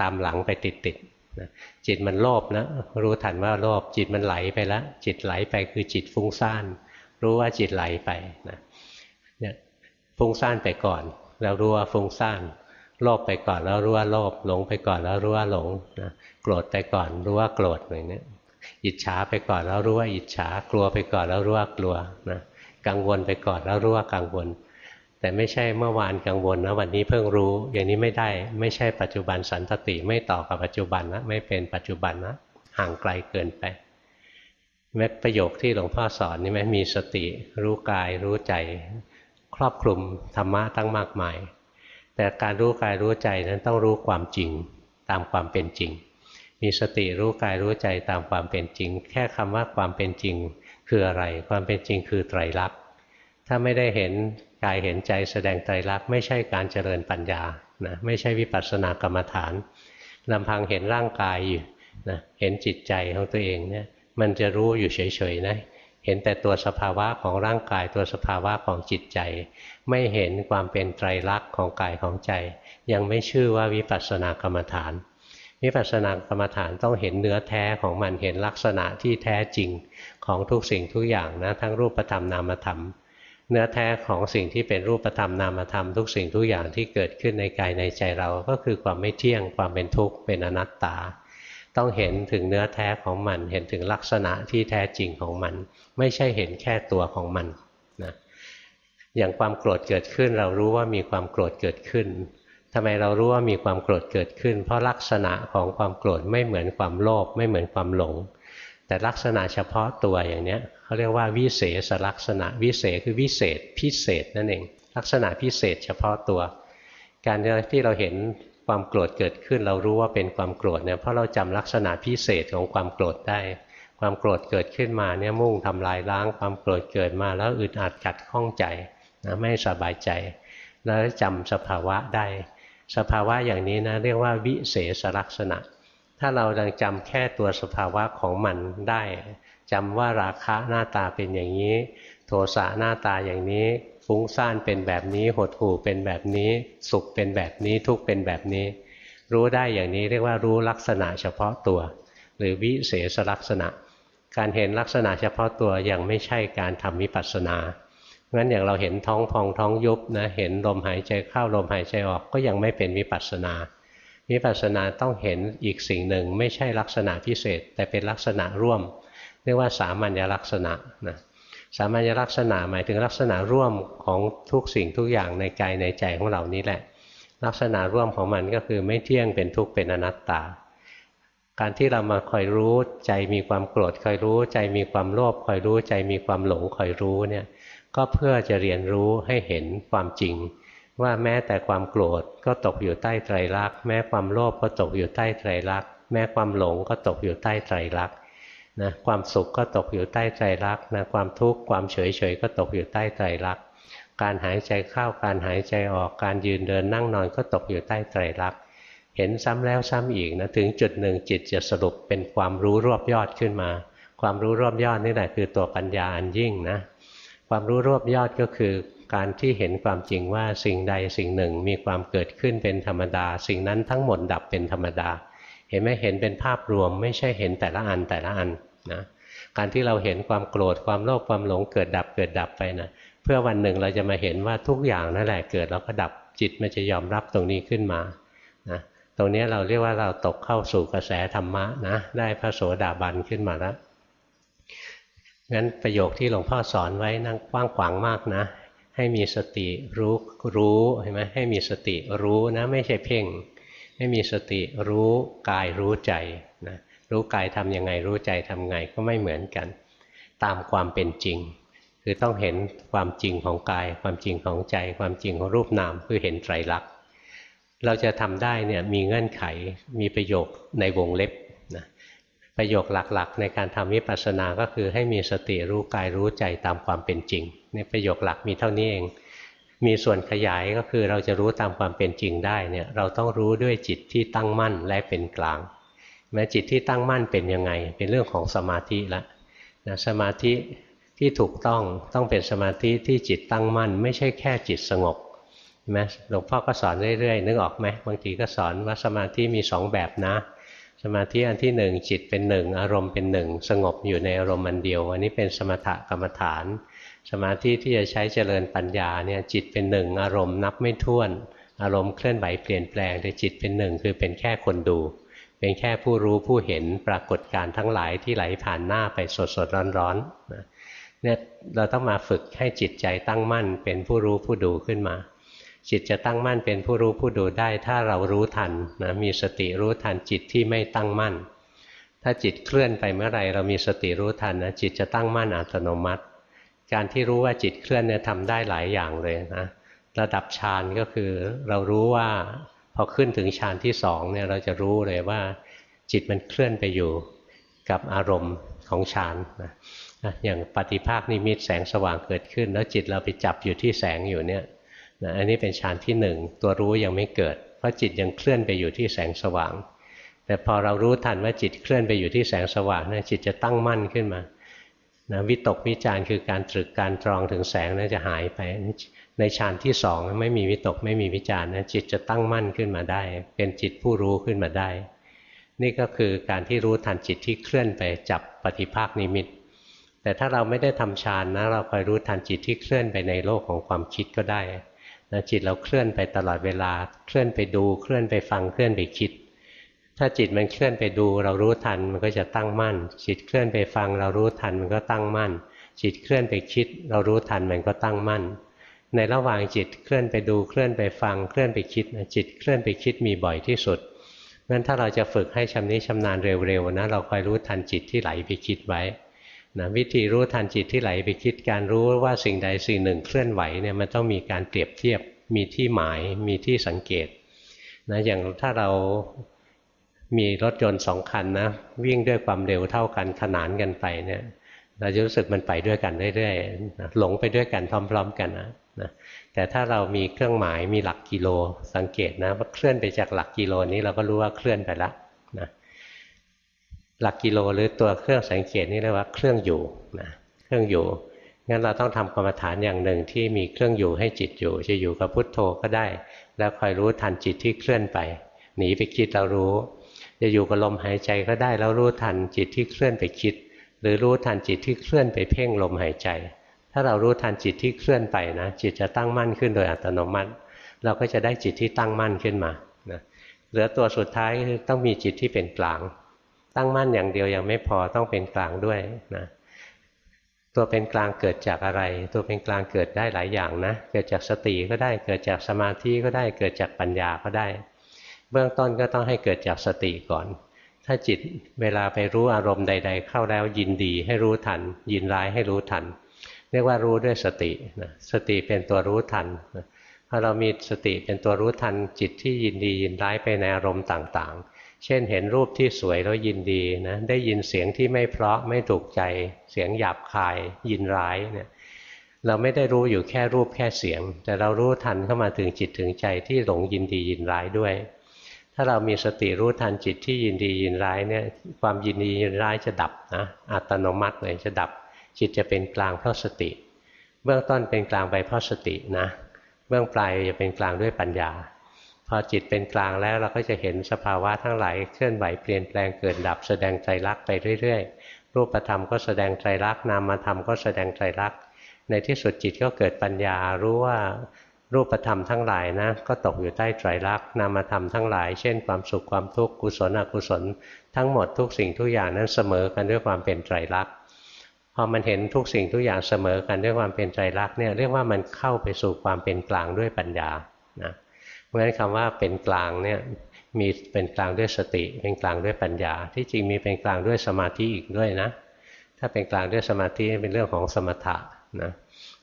ตามหลังไปติดๆ นะจิตมันโลภนะรู้ทันว่าโลภจิตมันไหลไปแล้วจิตไหลไปคือจิตฟุ้งซ่าน รู้ว่าจิตไหลไปนะเนี่ยฟุ้งซ่านไปก่อน แล้วรู้ว่าฟุ้งซ่านโลภไปก่อนแล้วรู้ว่าโลภหลงไปก่อนแล้วรู้ว่าหลงนะโกรธไปก่อนรู้ว่าโกรธอย่างนี้อิจฉาไปก่อนแล้วรู้ว่าอิจฉากลัวไปก่อนแล้วรู้ว่ากลัวนะกังวลไปก่อนแล้วรู้ว่ากังวล แต่ไม่ใช่เมื่อวานกังวลนะวันนี้เพิ่งรู้ อย่างนี้ไม่ได้ไม่ใช่ปัจจุบันสันตติไม่ต่อกับปัจจุบันนะไม่เป็นปัจจุบันนะห่างไกลเกินไปแม้ประโยคที่หลวงพ่อสอนนี่ไหมมีสติ รู้กายรู้ใจ ครอบคลุมธรรมะตั้งมากมาย แต่การรู้กายรู้ใจนั้นต้องรู้ความจริงตามความเป็นจริง มีสติรู้กายรู้ใจตามความเป็นจริง แค่คำว่าความเป็นจริงคืออะไร ความเป็นจริงคือไตรลักษณ์ถ้าไม่ได้เห็น กายเห็นใจแสดงไตรลักษณ์ไม่ใช่การเจริญปัญญานะไม่ใช่วิปัสสนากรรมฐานลำพังเห็นร่างกายอยู่นะเห็นจิตใจของตัวเองเนี่ยมันจะรู้อยู่เฉยๆนะเห็นแต่ตัวสภาวะของร่างกายตัวสภาวะของจิตใจ ไม่เห็นความเป็นไตรลักษณ์ของกายของใจ ยังไม่ชื่อว่าวิปัสสนากรรมฐาน วิปัสสนากรรมฐานต้องเห็นเนื้อแท้ของมันเห็นลักษณะที่แท้จริงของทุกสิ่งทุกอย่างนะทั้งรูปธรรมนามธรรม เนื้อแท้ของสิ่งที่เป็นรูปธรรมนามธรรมทุกสิ่งทุกอย่างที่เกิดขึ้นในกายในใจเราก็คือความไม่เที่ยงความเป็นทุกข์เป็นอนัตตา ต้องเห็นถึงเนื้อแท้ของมัน เห็นถึงลักษณะที่แท้จริงของมัน ไม่ใช่เห็นแค่ตัวของมันนะอย่างความโกรธเกิดขึ้น เรารู้ว่ามีความโกรธเกิดขึ้นทำไมเรารู้ว่ามีความโกรธเกิดขึ้น เพราะลักษณะของความโกรธไม่เหมือนความโลภไม่เหมือนความหลง แต่ลักษณะเฉพาะตัวอย่างเนี้ยเขาเรียกว่าวิเศษลักษณะวิเศษคือวิเศษพิเศษนั่นเอง ลักษณะพิเศษเฉพาะตัว การที่เราเห็นความโกรธเกิดขึ้น เรารู้ว่าเป็นความโกรธเนี่ยเพราะเราจำลักษณะพิเศษของความโกรธได้ ความโกรธเกิดขึ้นมาเนี่ยมุ่งทำลายล้าง ความโกรธเกิดมาแล้วอึดอัดกัดข้องใจนะไม่สบายใจ แล้วจำสภาวะได้ สภาวะอย่างนี้นะเรียกว่าวิเศษลักษณะ ถ้าเราดังจำแค่ตัวสภาวะของมันได้จำว่าราคะหน้าตาเป็นอย่างนี้ โทสะหน้าตาอย่างนี้ ฟุ้งซ่านเป็นแบบนี้ หดหู่เป็นแบบนี้ สุขเป็นแบบนี้ ทุกข์เป็นแบบนี้ รู้ได้อย่างนี้เรียกว่ารู้ลักษณะเฉพาะตัว หรือวิเศษลักษณะ การเห็นลักษณะเฉพาะตัวยังไม่ใช่การทำวิปัสสนางั้นอย่างเราเห็นท้องพองท้องยุบนะเห็นลมหายใจเข้าลมหายใจออกก็ยังไม่เป็นวิปัสสนา วิปัสสนาต้องเห็นอีกสิ่งหนึ่งไม่ใช่ลักษณะพิเศษ แต่เป็นลักษณะร่วม เรียกว่าสามัญลักษณะนะสามัญลักษณะหมายถึงลักษณะร่วมของทุกสิ่งทุกอย่างในกายในใจของเรานี้แหละ ลักษณะร่วมของมันก็คือไม่เที่ยงเป็นทุกข์เป็นอนัตตา การที่เรามาคอยรู้ใจมีความโกรธคอยรู้ ใจมีความโลภคอยรู้ใจมีความหลงคอยรู้เนี่ยก็เพื่อจะเรียนรู้ให้เห็นความจริง ว่าแม้แต่ความโกรธก็ตกอยู่ใต้ไตรลักษณ์แม้ความโลภก็ตกอยู่ใต้ไตรลักษณ์แม้ความหลงก็ตกอยู่ใต้ไตรลักษณ์นะความสุขก็ตกอยู่ใต้ใจรักนะความทุกข์ความเฉยเฉยก็ตกอยู่ใต้ใจรัก การหายใจเข้าการหายใจออกการยืนเดินนั่งนอนก็ตกอยู่ใต้ใจรัก เห็นซ้ำแล้วซ้ำอีกนะถึงจุดหนึ่งจิตจะสรุปเป็นความรู้รวบยอดขึ้นมา ความรู้รวบยอดนี่แหละคือตัวปัญญาอันยิ่งนะความรู้รวบยอดก็คือ การที่เห็นความจริงว่าสิ่งใดสิ่งหนึ่งมีความเกิดขึ้นเป็นธรรมดา สิ่งนั้นทั้งหมดดับเป็นธรรมดา เห็นไหมเห็นเป็นภาพรวม ไม่ใช่เห็นแต่ละอันแต่ละอันนะการที่เราเห็นความโกรธความโลภความหลงเกิดดับเกิดดับไปนะเพื่อวันหนึ่งเราจะมาเห็นว่าทุกอย่างนั่นแหละเกิดแล้วก็ดับจิตมันจะยอมรับตรงนี้ขึ้นมานะตรงนี้เราเรียกว่าเราตกเข้าสู่กระแสธรรมะนะได้พระโสดาบันขึ้นมาแล้วงั้นประโยคที่หลวงพ่อสอนไว้นั่งกว้างขวางมากนะ ให้มีสติรู้รู้เห็นไหมให้มีสติรู้นะไม่ใช่เพ่ง ให้มีสติรู้กายรู้ใจนะรู้กายทำยังไงรู้ใจทำไงก็ไม่เหมือนกัน ตามความเป็นจริง คือต้องเห็นความจริงของกาย ความจริงของใจ ความจริงของรูปนามคือเห็นไตรลักษณ์เราจะทำได้เนี่ยมีเงื่อนไขมีประโยคในวงเล็บ ประโยคหลักๆ ในการทำวิปัสสนาก็คือให้มีสติรู้กายรู้ใจตามความเป็นจริงในประโยคหลักมีเท่านี้เอง มีส่วนขยายก็คือเราจะรู้ตามความเป็นจริงได้เนี่ยเราต้องรู้ด้วยจิตที่ตั้งมั่นและเป็นกลาง แม้จิตที่ตั้งมั่นเป็นยังไง เป็นเรื่องของสมาธิละนะสมาธิที่ถูกต้องต้องเป็นสมาธิที่จิตตั้งมั่น ไม่ใช่แค่จิตสงบไหมหลวงพ่อก็สอนเรื่อยๆ นึกออกไหมบางทีก็สอนว่าสมาธิมีสองแบบนะ สมาธิอันที่หนึ่งจิตเป็นหนึ่งอารมณ์เป็นหนึ่งสงบอยู่ในอารมณ์อันเดียว อันนี้เป็นสมถกรรมฐาน สมาธิที่จะใช้เจริญปัญญาเนี่ยจิตเป็นหนึ่งอารมณ์นับไม่ถ้วน อารมณ์เคลื่อนไหวเปลี่ยนแปลงแต่จิตเป็นหนึ่งคือเป็นแค่คนดู เป็นแค่ผู้รู้ผู้เห็นปรากฏการทั้งหลายที่ไหลผ่านหน้าไปสดสดร้อนร้อนเนี่ยเราต้องมาฝึกให้จิตใจตั้งมั่นเป็นผู้รู้ผู้ดูขึ้นมา จิตจะตั้งมั่นเป็นผู้รู้ผู้ดูได้ ถ้าเรารู้ทันนะมีสติรู้ทันจิตที่ไม่ตั้งมั่น ถ้าจิตเคลื่อนไปเมื่อไรเรามีสติรู้ทันนะจิตจะตั้งมั่นอัตโนมัติ การที่รู้ว่าจิตเคลื่อนเนี่ยทำได้หลายอย่างเลยนะระดับฌานก็คือเรารู้ว่าพอขึ้นถึงฌานที่สองเนี่ยเราจะรู้เลยว่า จิตมันเคลื่อนไปอยู่กับอารมณ์ของฌานนะอย่างปฏิภาคนิมิตแสงสว่างเกิดขึ้น แล้วจิตเราไปจับอยู่ที่แสงอยู่เนี่ย นะอันนี้เป็นฌานที่หนึ่งตัวรู้ยังไม่เกิด เพราะจิตยังเคลื่อนไปอยู่ที่แสงสว่าง แต่พอเรารู้ทันว่าจิตเคลื่อนไปอยู่ที่แสงสว่างนะจิตจะตั้งมั่นขึ้นมานะวิตกวิจารคือการตรึกการตรองถึงแสงนะั้นจะหายไป ในฌานที่สองไม่มีวิตกไม่มีวิจารนะจิตจะตั้งมั่นขึ้นมาได้ เป็นจิตผู้รู้ขึ้นมาได้ นี่ก็คือการที่รู้ทันจิตที่เคลื่อนไปจับปฏิภาคนิมิต แต่ถ้าเราไม่ได้ทำฌานนะเราคอยรู้ทันจิตที่เคลื่อนไปในโลกของความคิดก็ได้ นะจิตเราเคลื่อนไปตลอดเวลา เคลื่อนไปดู เคลื่อนไปฟัง เคลื่อนไปคิด ถ้าจิตมันเคลื่อนไปดู เรารู้ทันมันก็จะตั้งมั่น จิตเคลื่อนไปฟัง เรารู้ทันมันก็ตั้งมั่น จิตเคลื่อนไปคิด เรารู้ทันมันก็ตั้งมั่น ในระหว่างจิตเคลื่อนไปดู เคลื่อนไปฟัง เคลื่อนไปคิด จิตเคลื่อนไปคิดมีบ่อยที่สุดงั้นถ้าเราจะฝึกให้ชำนิชำนาญเร็วๆนะ เราคอยรู้ทันจิตที่ไหลไปคิดไว้ นะวิธีรู้ทันจิตที่ไหลไปคิดการรู้ว่าสิ่งใดสิ่งหนึ่งเคลื่อนไหวเนี่ยมันต้องมีการเปรียบเทียบ มีที่หมายมีที่สังเกตนะอย่างถ้าเรามีรถยนต์สองคันนะวิ่งด้วยความเร็วเท่ากันขนานกันไปเนี่ยเราจะรู้สึกมันไปด้วยกันเรื่อยๆนะหลงไปด้วยกันพร้อม ๆ กันนะนะแต่ถ้าเรามีเครื่องหมายมีหลักกิโลสังเกตนะว่าเคลื่อนไปจากหลักกิโลนี้เราก็รู้ว่าเคลื่อนไปแล้วนะ หลักกิโลหรือตัวเครื่องสังเกตนี่เรียกว่าเครื่องอยู่นะเครื่องอยู่งั้นเราต้องทำกรรมฐานอย่างหนึ่งที่มีเครื่องอยู่ให้จิตอยู่ จะอยู่กับพุทโธก็ได้ แล้วคอยรู้ทันจิตที่เคลื่อนไป หนีไปคิดเรารู้ จะอยู่กับลมหายใจก็ได้แล้วรู้ทันจิตที่เคลื่อนไปคิด หรือรู้ทันจิตที่เคลื่อนไปเพ่งลมหายใจ ถ้าเรารู้ทันจิตที่เคลื่อนไปนะจิตจะตั้งมั่นขึ้นโดยอัตโนมัติ เราก็จะได้จิตที่ตั้งมั่นขึ้นมานะเหลือตัวสุดท้ายคือต้องมีจิตที่เป็นกลาง ตั้งมั่นอย่างเดียวยังไม่พอต้องเป็นกลางด้วยนะตัวเป็นกลางเกิดจากอะไร ตัวเป็นกลางเกิดได้หลายอย่างนะ เกิดจากสติก็ได้ เกิดจากสมาธิก็ได้ เกิดจากปัญญาก็ได้ เบื้องต้นก็ต้องให้เกิดจากสติก่อน ถ้าจิตเวลาไปรู้อารมณ์ใด ๆ เข้าแล้วยินดีให้รู้ทัน ยินร้ายให้รู้ทัน เรียกว่ารู้ด้วยสตินะสติเป็นตัวรู้ทันพอเรามีสติเป็นตัวรู้ทันจิตที่ยินดียินร้ายไปในอารมณ์ต่างๆ เช่นเห็นรูปที่สวยแล้วยินดีนะได้ยินเสียงที่ไม่เพราะไม่ถูกใจเสียงหยาบคาย ยินร้ายเนี่ยเราไม่ได้รู้อยู่แค่รูปแค่เสียง แต่เรารู้ทันเข้ามาถึงจิตถึงใจที่หลงยินดียินร้ายด้วย ถ้าเรามีสติรู้ทันจิตที่ยินดียินร้ายเนี่ยความยินดียินร้ายจะดับนะอัตโนมัติเลยจะดับ จิตจะเป็นกลางเพราะสติ เบื้องต้นเป็นกลางไปเพราะสตินะ เบื้องปลายจะเป็นกลางด้วยปัญญา พอจิตเป็นกลางแล้วเราก็จะเห็นสภาวะทั้งหลายเคลื่อนไหวเปลี่ยนแปลงเกิดดับแสดงใจรักไปเรื่อยๆ รูปธรรมก็แสดงใจรักนามธรรมก็แสดงใจรัก ในที่สุดจิตก็เกิดปัญญารู้ว่ารูปธรรมทั้งหลายนะก็ตกอยู่ใต้ไตรลักษณ์นามธรรมทั้งหลาย เช่น ความสุขความทุกข์กุศลอกุศล ทั้งหมดทุกสิ่งทุกอย่างนั้นเสมอกันด้วยความเป็นไตรลักษณ์พอมันเห็นทุกสิ่งทุกอย่างเสมอกันด้วยความเป็นไตรลักษณ์เนี่ยเรียกว่ามันเข้าไปสู่ความเป็นกลางด้วยปัญญานะ ราะฉะนั้นคำว่าเป็นกลางเนี่ยมีเป็นกลางด้วยสติ เป็นกลางด้วยปัญญา ที่จริงมีเป็นกลางด้วยสมาธิอีกด้วยนะ ถ้าเป็นกลางด้วยสมาธิเป็นเรื่องของสมถะนะ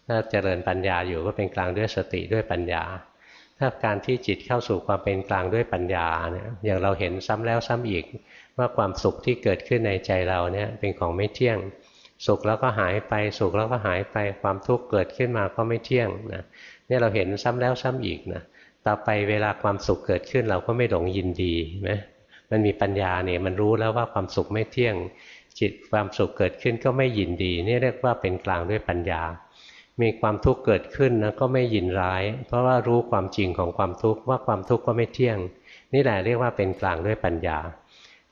ถ้าเจริญปัญญาอยู่ก็เป็นกลางด้วยสติด้วยปัญญา ถ้าการที่จิตเข้าสู่ความเป็นกลางด้วยปัญญาเนี่ยอย่างเราเห็นซ้ำแล้วซ้ำอีกว่าความสุขที่เกิดขึ้นในใจเราเนี่ยเป็นของไม่เที่ยง สุขแล้วก็หายไปสุขแล้วก็หายไปความทุกข์เกิดขึ้นมาก็ไม่เที่ยงนะเนี่ยเราเห็นซ้ำแล้วซ้ำอีกนะ ต่อไปเวลาความสุขเกิดขึ้นเราก็ไม่หลงยินดีไหมมันมีปัญญาเนี่ยมันรู้แล้วว่าความสุขไม่เที่ยงจิตความสุขเกิดขึ้นก็ไม่ยินดีนี่เรียกว่าเป็นกลางด้วยปัญญา มีความทุกข์เกิดขึ้นนะก็ไม่ยินร้าย เพราะว่ารู้ความจริงของความทุกข์ว่าความทุกข์ก็ไม่เที่ยง นี่แหละเรียกว่าเป็นกลางด้วยปัญญา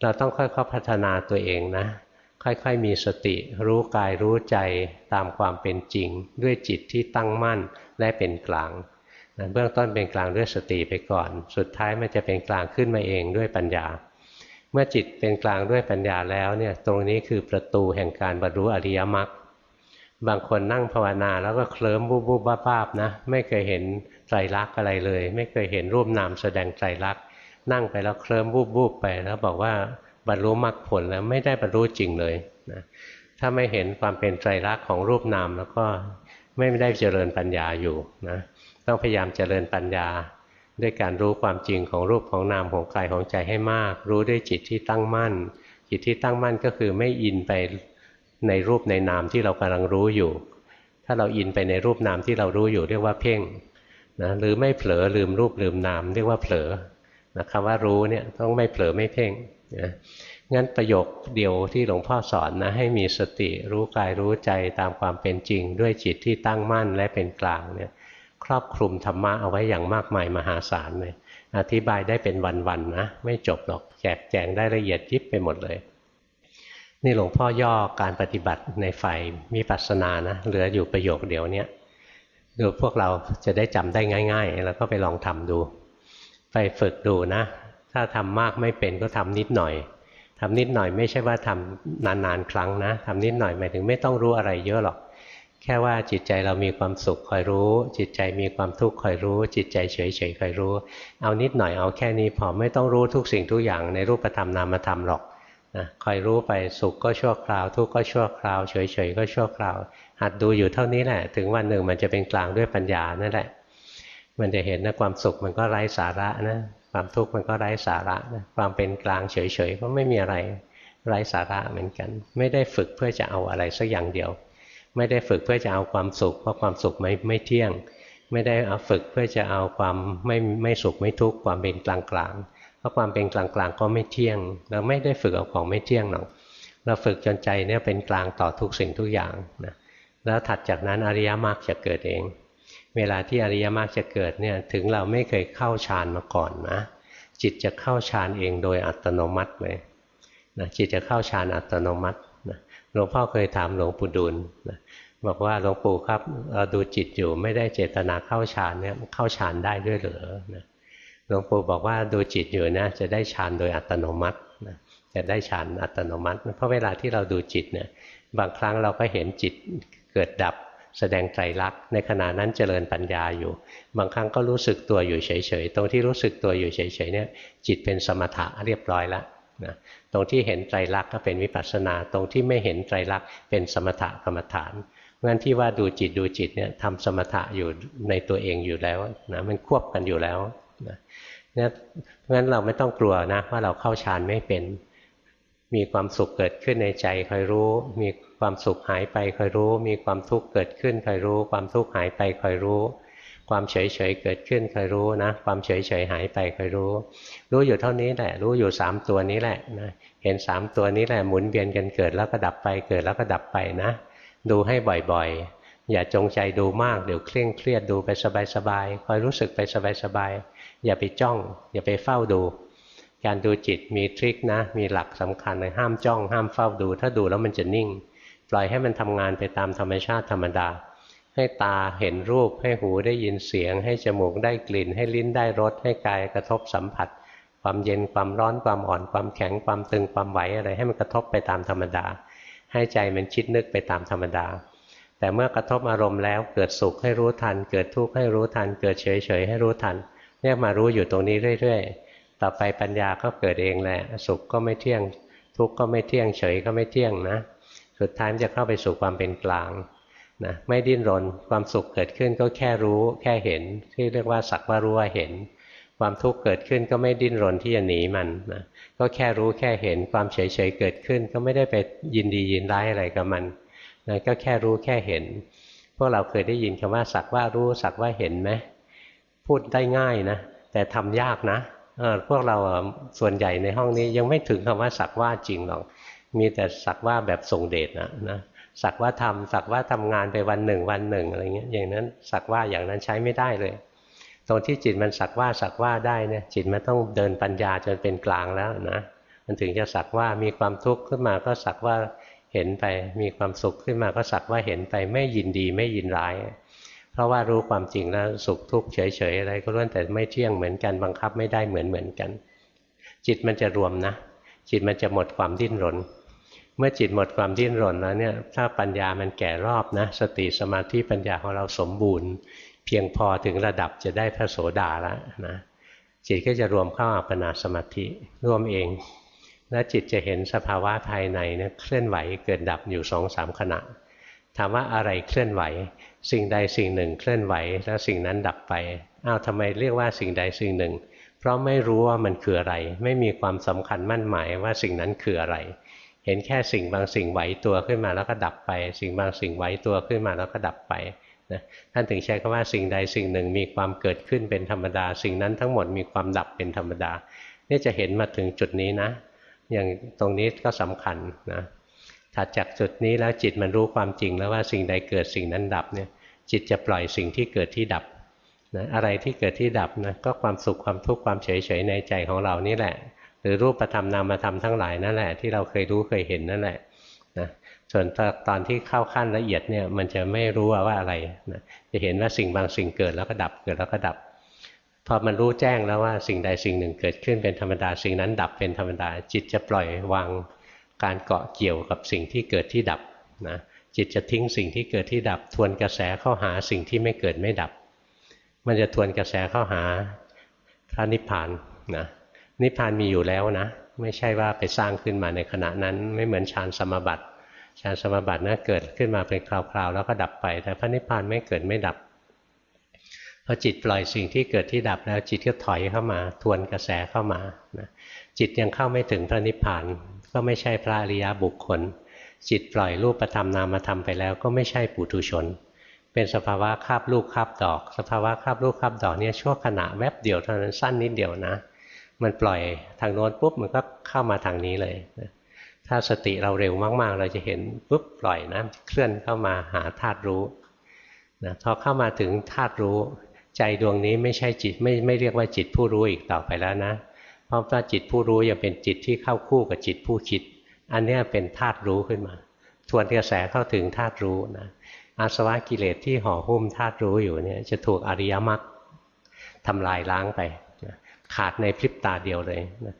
เราต้องค่อยๆพัฒนาตัวเองนะ ค่อยๆมีสติ รู้กายรู้ใจตามความเป็นจริง ด้วยจิตที่ตั้งมั่นและเป็นกลาง เบื้องต้นเป็นกลางด้วยสติไปก่อน สุดท้ายมันจะเป็นกลางขึ้นมาเองด้วยปัญญา เมื่อจิตเป็นกลางด้วยปัญญาแล้วเนี่ยตรงนี้คือประตูแห่งการบรรลุอริยมรรคบางคนนั่งภาวนาแล้วก็เคลิ้มบูบบูบบ้าบนะไม่เคยเห็นไตรลักษณ์อะไรเลย ไม่เคยเห็นรูปนามแสดงไตรลักษณ์นั่งไปแล้วเคลิ้มบูบบูบไปแล้วบอกว่าบรรลุมรรคผลแล้วไม่ได้บรรลุจริงเลยนะถ้าไม่เห็นความเป็นไตรลักษณ์ของรูปนามแล้วก็ไม่ได้เจริญปัญญาอยู่นะ ต้องพยายามเจริญปัญญา ด้วยการรู้ความจริงของรูปของนามของกายของใจให้มาก รู้ด้วยจิตที่ตั้งมั่น จิตที่ตั้งมั่นก็คือไม่อินไปในรูปในนามที่เรากำลังรู้อยู่ ถ้าเราอินไปในรูปนามที่เรารู้อยู่เรียกว่าเพ่งนะหรือไม่เผลอลืมรูปลืมนามเรียกว่าเผลอนะคำว่ารู้เนี่ยต้องไม่เผลอไม่เพ่งนะงั้นประโยคเดียวที่หลวงพ่อสอนนะให้มีสติรู้กายรู้ใจตามความเป็นจริง ด้วยจิตที่ตั้งมั่นและเป็นกลางเนี่ย รอบคลุมธรรมะเอาไว้อย่างมากมายมหาศาลเลย อธิบายได้เป็นวันๆนะ ไม่จบหรอกแจกแจงได้ละเอียดยิบไปหมดเลย นี่หลวงพ่อย่อการปฏิบัติในฝ่ายมีปัสนานะ เหลืออยู่ประโยคเดียวเนี้ยดูพวกเราจะได้จำได้ง่าย ๆ แล้วก็ไปลองทำดู ไปฝึกดูนะ ถ้าทำมากไม่เป็นก็ทำนิดหน่อยทำนิดหน่อยไม่ใช่ว่าทำนานๆครั้งนะทำนิดหน่อยหมายถึงไม่ต้องรู้อะไรเยอะหรอก แค่ว่าจิตใจเรามีความสุขคอยรู้ จิตใจมีความทุกข์คอยรู้ จิตใจเฉยเฉยคอยรู้ เอานิดหน่อยเอาแค่นี้พอไม่ต้องรู้ทุกสิ่งทุกอย่างในรูปธรรมนามธรรมหรอกนะคอยรู้ไปสุขก็ชั่วคราว ทุกข์ก็ชั่วคราวเฉยเฉยก็ชั่วคราว หัดดูอยู่เท่านี้แหละ ถึงวันหนึ่งมันจะเป็นกลางด้วยปัญญานั่นแหละ มันจะเห็นนะความสุขมันก็ไร้สาระนะความทุกข์มันก็ไร้สาระนะความเป็นกลางเฉยเฉยก็ไม่มีอะไรไร้สาระเหมือนกัน ไม่ได้ฝึกเพื่อจะเอาอะไรสักอย่างเดียว ไม่ได้ฝึกเพื่อจะเอาความสุข เพราะความสุขไม่ไม่เที่ยง ไม่ได้เอาฝึกเพื่อจะเอาความไม่ไม่สุขไม่ทุกข์ความเป็นกลางกลางเพราะความเป็นกลางกลางก็ไม่เที่ยง เราไม่ได้ฝึกเอาของไม่เที่ยงหรอกเราฝึกจนใจเนี่ยเป็นกลางต่อทุกสิ่งทุกอย่างนะแล้วถัดจากนั้นอริยมรรคจะเกิดเอง เวลาที่อริยมรรคจะเกิดเนี่ยถึงเราไม่เคยเข้าฌานมาก่อนนะจิตจะเข้าฌานเองโดยอัตโนมัติเลยนะจิตจะเข้าฌานอัตโนมัติ หลวงพ่อเคยถามหลวงปู่ดูลนะบอกว่าหลวงปู่ครับเราดูจิตอยู่ไม่ได้เจตนาเข้าฌานเนี่ยเข้าฌานได้ด้วยเหรอนะหลวงปู่บอกว่าดูจิตอยู่นะจะได้ฌานโดยอัตโนมัตินะจะได้ฌานอัตโนมัติ เพราะเวลาที่เราดูจิตเนี่ยบางครั้งเราก็เห็นจิตเกิดดับแสดงไตรลักษณ์ในขณะนั้นเจริญปัญญาอยู่ บางครั้งก็รู้สึกตัวอยู่เฉยๆ ตรงที่รู้สึกตัวอยู่เฉยๆเนี่ยจิตเป็นสมถะเรียบร้อยแล้ว นะตรงที่เห็นไตรลักษณ์ก็เป็นวิปัสสนา ตรงที่ไม่เห็นไตรลักษณ์เป็นสมถะกรรมฐานงั้นที่ว่าดูจิตดูจิตเนี่ยทำสมถะอยู่ในตัวเองอยู่แล้วนะมันควบกันอยู่แล้วนะเนี่ยงั้นเราไม่ต้องกลัวนะว่าเราเข้าฌานไม่เป็น มีความสุขเกิดขึ้นในใจคอยรู้ มีความสุขหายไปคอยรู้ มีความทุกข์เกิดขึ้นคอยรู้ ความทุกข์หายไปคอยรู้ ความเฉยเฉยเกิดขึ้นคอยรู้นะ ความเฉยเฉยหายไปคอยรู้ รู้อยู่เท่านี้แหละ รู้อยู่สามตัวนี้แหละนะเห็นสามตัวนี้แหละหมุนเวียนกันเกิดแล้วก็ดับไปเกิดแล้วก็ดับไปนะ ดูให้บ่อยๆ อย่าจงใจดูมากเดี๋ยวเคร่งเครียดดูไปสบายๆคอยรู้สึกไปสบายๆอย่าไปจ้อง อย่าไปเฝ้าดู การดูจิตมีทริคนะ มีหลักสำคัญเลยห้ามจ้อง ห้ามเฝ้าดู ถ้าดูแล้วมันจะนิ่ง ปล่อยให้มันทำงานไปตามธรรมชาติธรรมดา ให้ตาเห็นรูป ให้หูได้ยินเสียง ให้จมูกได้กลิ่น ให้ลิ้นได้รส ให้กายกระทบสัมผัส ความเย็นความร้อนความอ่อนความแข็งความตึงความไหวอะไรให้มันกระทบไปตามธรรมดา ให้ใจมันคิดนึกไปตามธรรมดา แต่เมื่อกระทบอารมณ์แล้วเกิดสุขให้รู้ทัน เกิดทุกข์ให้รู้ทัน เกิดเฉยเฉยให้รู้ทันเนี่ยมารู้อยู่ตรงนี้เรื่อยๆ ต่อไปปัญญาก็เกิดเองแหละ สุขก็ไม่เที่ยง ทุกข์ก็ไม่เที่ยง เฉยก็ไม่เที่ยงนะ สุดท้ายมันจะเข้าไปสู่ความเป็นกลาง นะไม่ดิ้นรนความสุขเกิดขึ้นก็แค่รู้ แค่เห็นที่เรียกว่าสักว่ารู้ว่าเห็น ความทุกข์เกิดขึ้นก็ไม่ดิ้นรนที่จะหนีมันนะก็แค่รู้แค่เห็นความเฉยเฉยเกิดขึ้น ก็ไม่ได้ไปยินดียินร้ายอะไรกับมันนะก็แค่รู้แค่เห็น พวกเราเคยได้ยินคำว่าสักว่ารู้สักว่าเห็นไหมพูดได้ง่ายนะแต่ทำยากนะพวกเราส่วนใหญ่ในห้องนี้ยังไม่ถึงคำว่าสักว่าจริงหรอกมีแต่สักว่าแบบส่งเดชนะนะ สักว่าทำสักว่าทำงานไปวันหนึ่งวันหนึ่งอะไรเงี้ยอย่างนั้นสักว่าอย่างนั้นใช้ไม่ได้เลย ตรงที่จิตมันสักว่าสักว่าได้เนี่ยจิตมันต้องเดินปัญญาจนเป็นกลางแล้วนะมันถึงจะสักว่ามีความทุกข์ขึ้นมาก็สักว่าเห็นไป มีความสุขขึ้นมาก็สักว่าเห็นไปไม่ยินดีไม่ยินร้าย เพราะว่ารู้ความจริงแล้วสุขทุกข์เฉยๆอะไรก็ล้วนแต่ไม่เที่ยงเหมือนกันบังคับไม่ได้เหมือนเหมือนกัน จิตมันจะรวมนะ จิตมันจะหมดความดิ้นรน เมื่อจิตหมดความดิ้นรนแล้วเนี่ยถ้าปัญญามันแก่รอบนะสติสมาธิปัญญาของเราสมบูรณ์ เพียงพอถึงระดับจะได้พระโสดาแล้วนะจิตก็จะรวมเข้าอัปปนาสมาธิรวมเอง แล้วจิตจะเห็นสภาวะภายในเนี่ยเคลื่อนไหวเกิดดับอยู่สองสามขณะถามว่าอะไรเคลื่อนไหว สิ่งใดสิ่งหนึ่งเคลื่อนไหว แล้วสิ่งนั้นดับไปอ้าวทำไมเรียกว่าสิ่งใดสิ่งหนึ่ง เพราะไม่รู้ว่ามันคืออะไร ไม่มีความสำคัญมั่นหมายว่าสิ่งนั้นคืออะไร เห็นแค่สิ่งบางสิ่งไหวตัวขึ้นมาแล้วก็ดับไป สิ่งบางสิ่งไหวตัวขึ้นมาแล้วก็ดับไปนะท่านถึงใช้คำว่าสิ่งใดสิ่งหนึ่งมีความเกิดขึ้นเป็นธรรมดา สิ่งนั้นทั้งหมดมีความดับเป็นธรรมดานี่จะเห็นมาถึงจุดนี้นะ อย่างตรงนี้ก็สำคัญนะถัดจากจุดนี้แล้วจิตมันรู้ความจริงแล้วว่าสิ่งใดเกิดสิ่งนั้นดับเนี่ยจิตจะปล่อยสิ่งที่เกิดที่ดับนะอะไรที่เกิดที่ดับนะก็ความสุขความทุกข์ความเฉยเฉยในใจของเรานี่แหละ หรือรูปธรรมนามธรรมทั้งหลายนั่นแหละที่เราเคยรู้เคยเห็นนั่นแหละนะส่วนตอนที่เข้าขั้นละเอียดเนี่ยมันจะไม่รู้ว่าอะไรนะจะเห็นว่าสิ่งบางสิ่งเกิดแล้วก็ดับเกิดแล้วก็ดับพอมันรู้แจ้งแล้วว่าสิ่งใดสิ่งหนึ่งเกิดขึ้นเป็นธรรมดาสิ่งนั้นดับเป็นธรรมดา จิตจะปล่อยวางการเกาะเกี่ยวกับสิ่งที่เกิดที่ดับนะจิตจะทิ้งสิ่งที่เกิดที่ดับ ทวนกระแสเข้าหาสิ่งที่ไม่เกิดไม่ดับ มันจะทวนกระแสเข้าหาพระนิพพานนะ นิพพานมีอยู่แล้วนะ ไม่ใช่ว่าไปสร้างขึ้นมาในขณะนั้น ไม่เหมือนฌานสมบัติฌานสมบัตินะเกิดขึ้นมาเป็นคราวๆ แล้วก็ดับไป แต่พระนิพพานไม่เกิดไม่ดับพอจิตปล่อยสิ่งที่เกิดที่ดับแล้วจิตก็ถอยเข้ามา ทวนกระแสเข้ามานะจิตยังเข้าไม่ถึงพระนิพพานก็ไม่ใช่พระอริยบุคคล จิตปล่อยรูปธรรมนามธรรมไปแล้ว ก็ไม่ใช่ปุถุชน เป็นสภาวะคาบลูกคาบดอก สภาวะคาบลูกคาบดอกเนี่ยชั่วขณะแวบเดียวเท่านั้นสั้นนิดเดียวนะ มันปล่อยทางโน้นปุ๊บมันก็เข้ามาทางนี้เลยถ้าสติเราเร็วมากๆ เราจะเห็นปุ๊บปล่อยนะเคลื่อนเข้ามาหาธาตุรู้นะพอเข้ามาถึงธาตุรู้ ใจดวงนี้ไม่ใช่จิตไม่ไม่เรียกว่าจิตผู้รู้อีกต่อไปแล้วนะเพราะว่าจิตผู้รู้ยังเป็นจิตที่เข้าคู่กับจิตผู้คิด อันนี้เป็นธาตุรู้ขึ้นมา ทวนกระแสเข้าถึงธาตุรู้นะอาสวะกิเลสที่ห่อหุ้มธาตุรู้อยู่เนี่ยจะถูกอริยมรรคทำลายล้างไป ขาดในพริบตาเดียวเลยนะ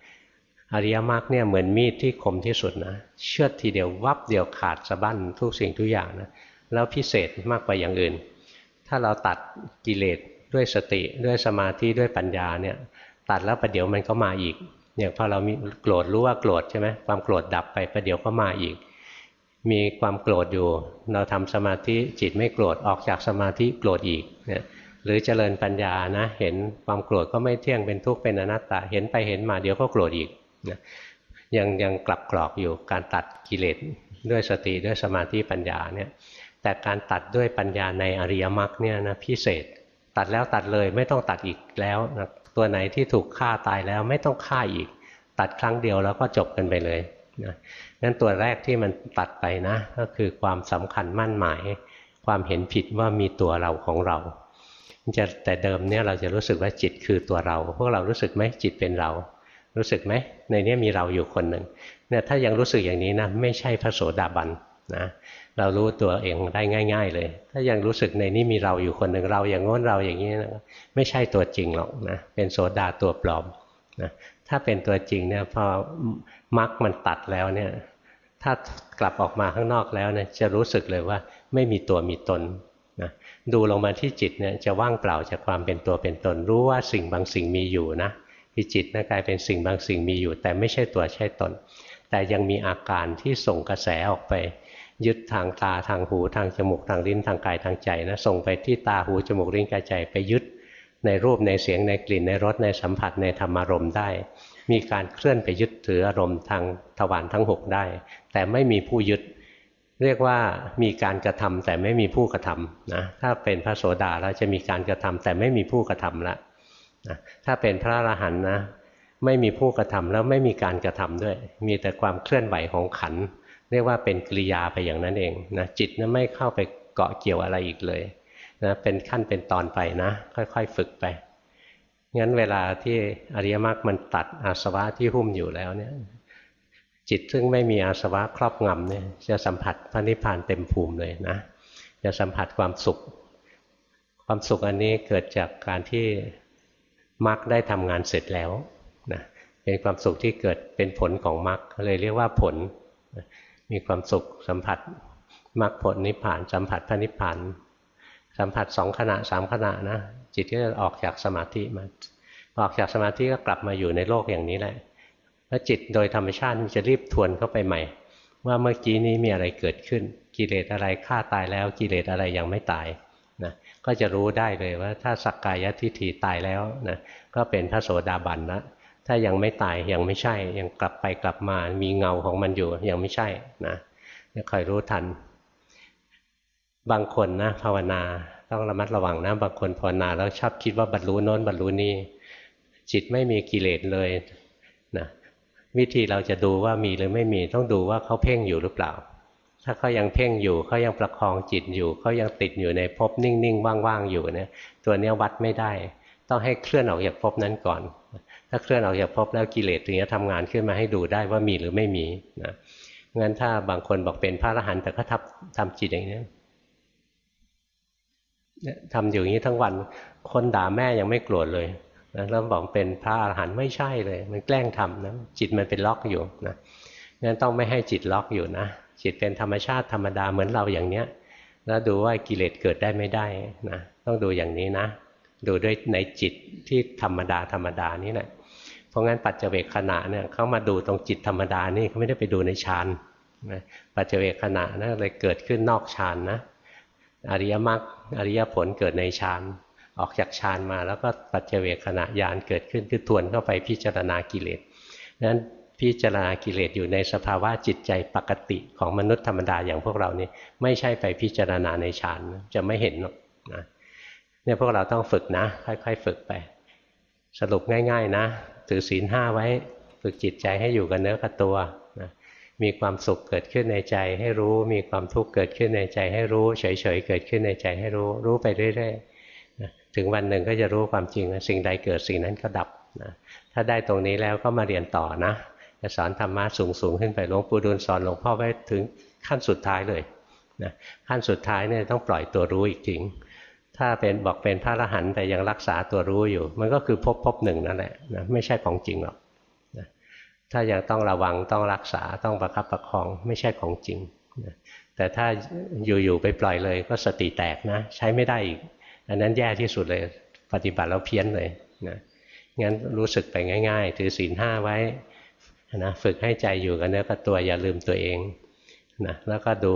อริยมรรคเนี่ยเหมือนมีดที่คมที่สุดนะเชือดทีเดียววับเดียวขาดสะบั้นทุกสิ่งทุกอย่างนะแล้วพิเศษมากกว่าอย่างอื่น ถ้าเราตัดกิเลสด้วยสติด้วยสมาธิด้วยปัญญาเนี่ยตัดแล้วประเดี๋ยวมันก็มาอีกเนี่ยพอเรามีโกรธรู้ว่าโกรธใช่ไหมความโกรธดับไปประเดี๋ยวก็มาอีก มีความโกรธอยู่ เราทำสมาธิจิตไม่โกรธออกจากสมาธิโกรธอีกเนี่ย หรือเจริญปัญญานะ เห็นความโกรธก็ไม่เที่ยงเป็นทุกข์เป็นอนัตตา เห็นไปเห็นมาเดี๋ยวก็โกรธอีกนะยังยังกลับกรอกอยู่การตัดกิเลสด้วยสติด้วยสมาธิปัญญาเนี่ยแต่การตัดด้วยปัญญาในอริยมรรคเนี่ยนะพิเศษ ตัดแล้วตัดเลยไม่ต้องตัดอีกแล้วนะตัวไหนที่ถูกฆ่าตายแล้วไม่ต้องฆ่าอีก ตัดครั้งเดียวแล้วก็จบกันไปเลยนะนั้นตัวแรกที่มันตัดไปนะ ก็คือความสำคัญมั่นหมาย ความเห็นผิดว่ามีตัวเราของเรา จะแต่เดิมเนี่ยเราจะรู้สึกว่าจิตคือตัวเรา พวกเรารู้สึกไหมจิตเป็นเรา รู้สึกไหมในนี้มีเราอยู่คนหนึ่งเนี่ยถ้ายังรู้สึกอย่างนี้นะไม่ใช่พระโสดาบันนะเรารู้ตัวเองได้ง่าย ๆ เลย ถ้ายังรู้สึกในนี้มีเราอยู่คนหนึ่งเราอย่างง้นเราอย่างนี้นะไม่ใช่ตัวจริงหรอกนะเป็นโสดาตัวปลอมนะถ้าเป็นตัวจริงเนี่ยพอมรรคมันตัดแล้วเนี่ยถ้ากลับออกมาข้างนอกแล้วเนี่ยจะรู้สึกเลยว่าไม่มีตัวมีตน ดูลงมาที่จิตเนี่ยจะว่างเปล่าจากความเป็นตัวเป็นตน รู้ว่าสิ่งบางสิ่งมีอยู่นะจคือจิตนะกลายเป็นสิ่งบางสิ่งมีอยู่ แต่ไม่ใช่ตัวใช่ตน แต่ยังมีอาการที่ส่งกระแสออกไป ยึดทางตาทางหูทางจมูกทางลิ้นทางกายทางใจนะส่งไปที่ตาหูจมูกลิ้นกายใจไปยึด ในรูปในเสียงในกลิ่นในรสในสัมผัสในธรรมารมณ์ได้ มีการเคลื่อนไปยึดถืออารมณ์ทางทวารทั้ง 6 ได้ แต่ไม่มีผู้ยึด เรียกว่ามีการกระทำแต่ไม่มีผู้กระทำนะถ้าเป็นพระโสดาเราจะมีการกระทำแต่ไม่มีผู้กระทำละนะถ้าเป็นพระอรหันต์นะไม่มีผู้กระทำแล้วไม่มีการกระทำด้วย มีแต่ความเคลื่อนไหวของขัน เรียกว่าเป็นกิริยาไปอย่างนั้นเองนะจิตนั้นไม่เข้าไปเกาะเกี่ยวอะไรอีกเลยนะเป็นขั้นเป็นตอนไปนะ ค่อยๆฝึกไปงั้นเวลาที่อริยมรรคมันตัดอาสวะที่หุ้มอยู่แล้วเนี่ย จิตซึ่งไม่มีอาสวะครอบงำเนี่ยจะสัมผัสพระนิพพานเต็มภูมิเลยนะจะสัมผัสความสุข ความสุขอันนี้เกิดจากการที่มรรคได้ทำงานเสร็จแล้วนะเป็นความสุขที่เกิดเป็นผลของมรรคเลยเรียกว่าผล มีความสุขสัมผัสมรรคผลนิพพาน สัมผัสพระนิพพานสัมผัสสองขณะสามขณะนะจิตก็จะออกจากสมาธิมาออกจากสมาธิก็กลับมาอยู่ในโลกอย่างนี้แหละ แล้วจิตโดยธรรมชาติมันจะรีบทวนเข้าไปใหม่ ว่าเมื่อกี้นี้มีอะไรเกิดขึ้น กิเลสอะไรฆ่าตายแล้วกิเลสอะไรยังไม่ตายนะก็จะรู้ได้เลยว่าถ้าสักกายทิฏฐิตายแล้วนะก็เป็นพระโสดาบันนะถ้ายังไม่ตายยังไม่ใช่ ยังกลับไปกลับมามีเงาของมันอยู่ยังไม่ใช่นะจะคอยรู้ทัน บางคนนะภาวนาต้องระมัดระวังนะบางคนภาวนาแล้วชอบคิดว่าบรรลุโน้นบรรลุนี่จิตไม่มีกิเลสเลย วิธีเราจะดูว่ามีหรือไม่มีต้องดูว่าเขาเพ่งอยู่หรือเปล่า ถ้าเขายังเพ่งอยู่เขายังประคองจิตอยู่เขายังติดอยู่ในภพนิ่งๆว่างๆอยู่เนี่ยตัวนี้วัดไม่ได้ ต้องให้เคลื่อนออกจากภพนั้นก่อน ถ้าเคลื่อนออกจากภพแล้วกิเลสถึงจะทำงานขึ้นมาให้ดูได้ว่ามีหรือไม่มีนะงั้นถ้าบางคนบอกเป็นพระอรหันต์แต่ก็ทำทำจิตอย่างนี้ทำอยู่อย่างนี้ทั้งวัน คนด่าแม่ยังไม่โกรธเลย นะแล้วบอกเป็นพระอรหันต์ไม่ใช่เลย มันแกล้งทำนะจิตมันเป็นล็อกอยู่นะงั้นต้องไม่ให้จิตล็อกอยู่นะ จิตเป็นธรรมชาติธรรมดาเหมือนเราอย่างเนี้ย แล้วดูว่ากิเลสเกิดได้ไม่ได้นะต้องดูอย่างนี้นะ ดูด้วยในจิตที่ธรรมดาธรรมดานี่แหละเพราะงั้นปัจเจเวขณะเนี่ยเขามาดูตรงจิตธรรมดานี่เขาไม่ได้ไปดูในฌานนะปัจเจเวขณะนะเลยเกิดขึ้นนอกฌานนะอริยมรรคอริยผลเกิดในฌาน ออกจากฌานมาแล้วก็ปัจเจเวขณะญาณเกิดขึ้นคือทวนเข้าไปพิจารณากิเลสนั้นพิจารณากิเลสอยู่ในสภาวะจิตใจปกติของมนุษย์ธรรมดาอย่างพวกเรานี่ไม่ใช่ไปพิจารณาในฌานจะไม่เห็นหรอกนะเนี่ยพวกเราต้องฝึกนะ ค่อยๆ ฝึกไป สรุปง่าย ๆ นะถือศีลห้าไว้ฝึกจิตใจให้อยู่กับเนื้อกับตัวมีความสุขเกิดขึ้นในใจให้รู้ มีความทุกข์เกิดขึ้นในใจให้รู้ เฉยๆเกิดขึ้นในใจให้รู้ รู้ไปเรื่อยๆ ถึงวันหนึ่งก็จะรู้ความจริงสิ่งใดเกิดสิ่งนั้นก็ดับนะถ้าได้ตรงนี้แล้วก็มาเรียนต่อนะจะสอนธรรมะสูงๆขึ้นไปหลวงปู่ดูลสอนหลวงพ่อไว้ถึงขั้นสุดท้ายเลยนะขั้นสุดท้ายเนี่ยต้องปล่อยตัวรู้อีกจริง ถ้าเป็นบอกเป็นพระอรหันต์แต่ยังรักษาตัวรู้อยู่ มันก็คือพบพบหนึ่งนั่นแหละนะไม่ใช่ของจริงหรอกถ้ายังต้องระวังต้องรักษาต้องประคับประคองไม่ใช่ของจริงแต่ถ้าอยู่ๆไปปล่อยเลยก็สติแตกนะใช้ไม่ได้อีก อันนั้นแย่ที่สุดเลยปฏิบัติแล้วเพี้ยนเลยนะงั้นรู้สึกไปง่าย ๆ ถือศีลห้าไว้นะฝึกให้ใจอยู่กับเนื้อกับตัวอย่าลืมตัวเองนะแล้วก็ดู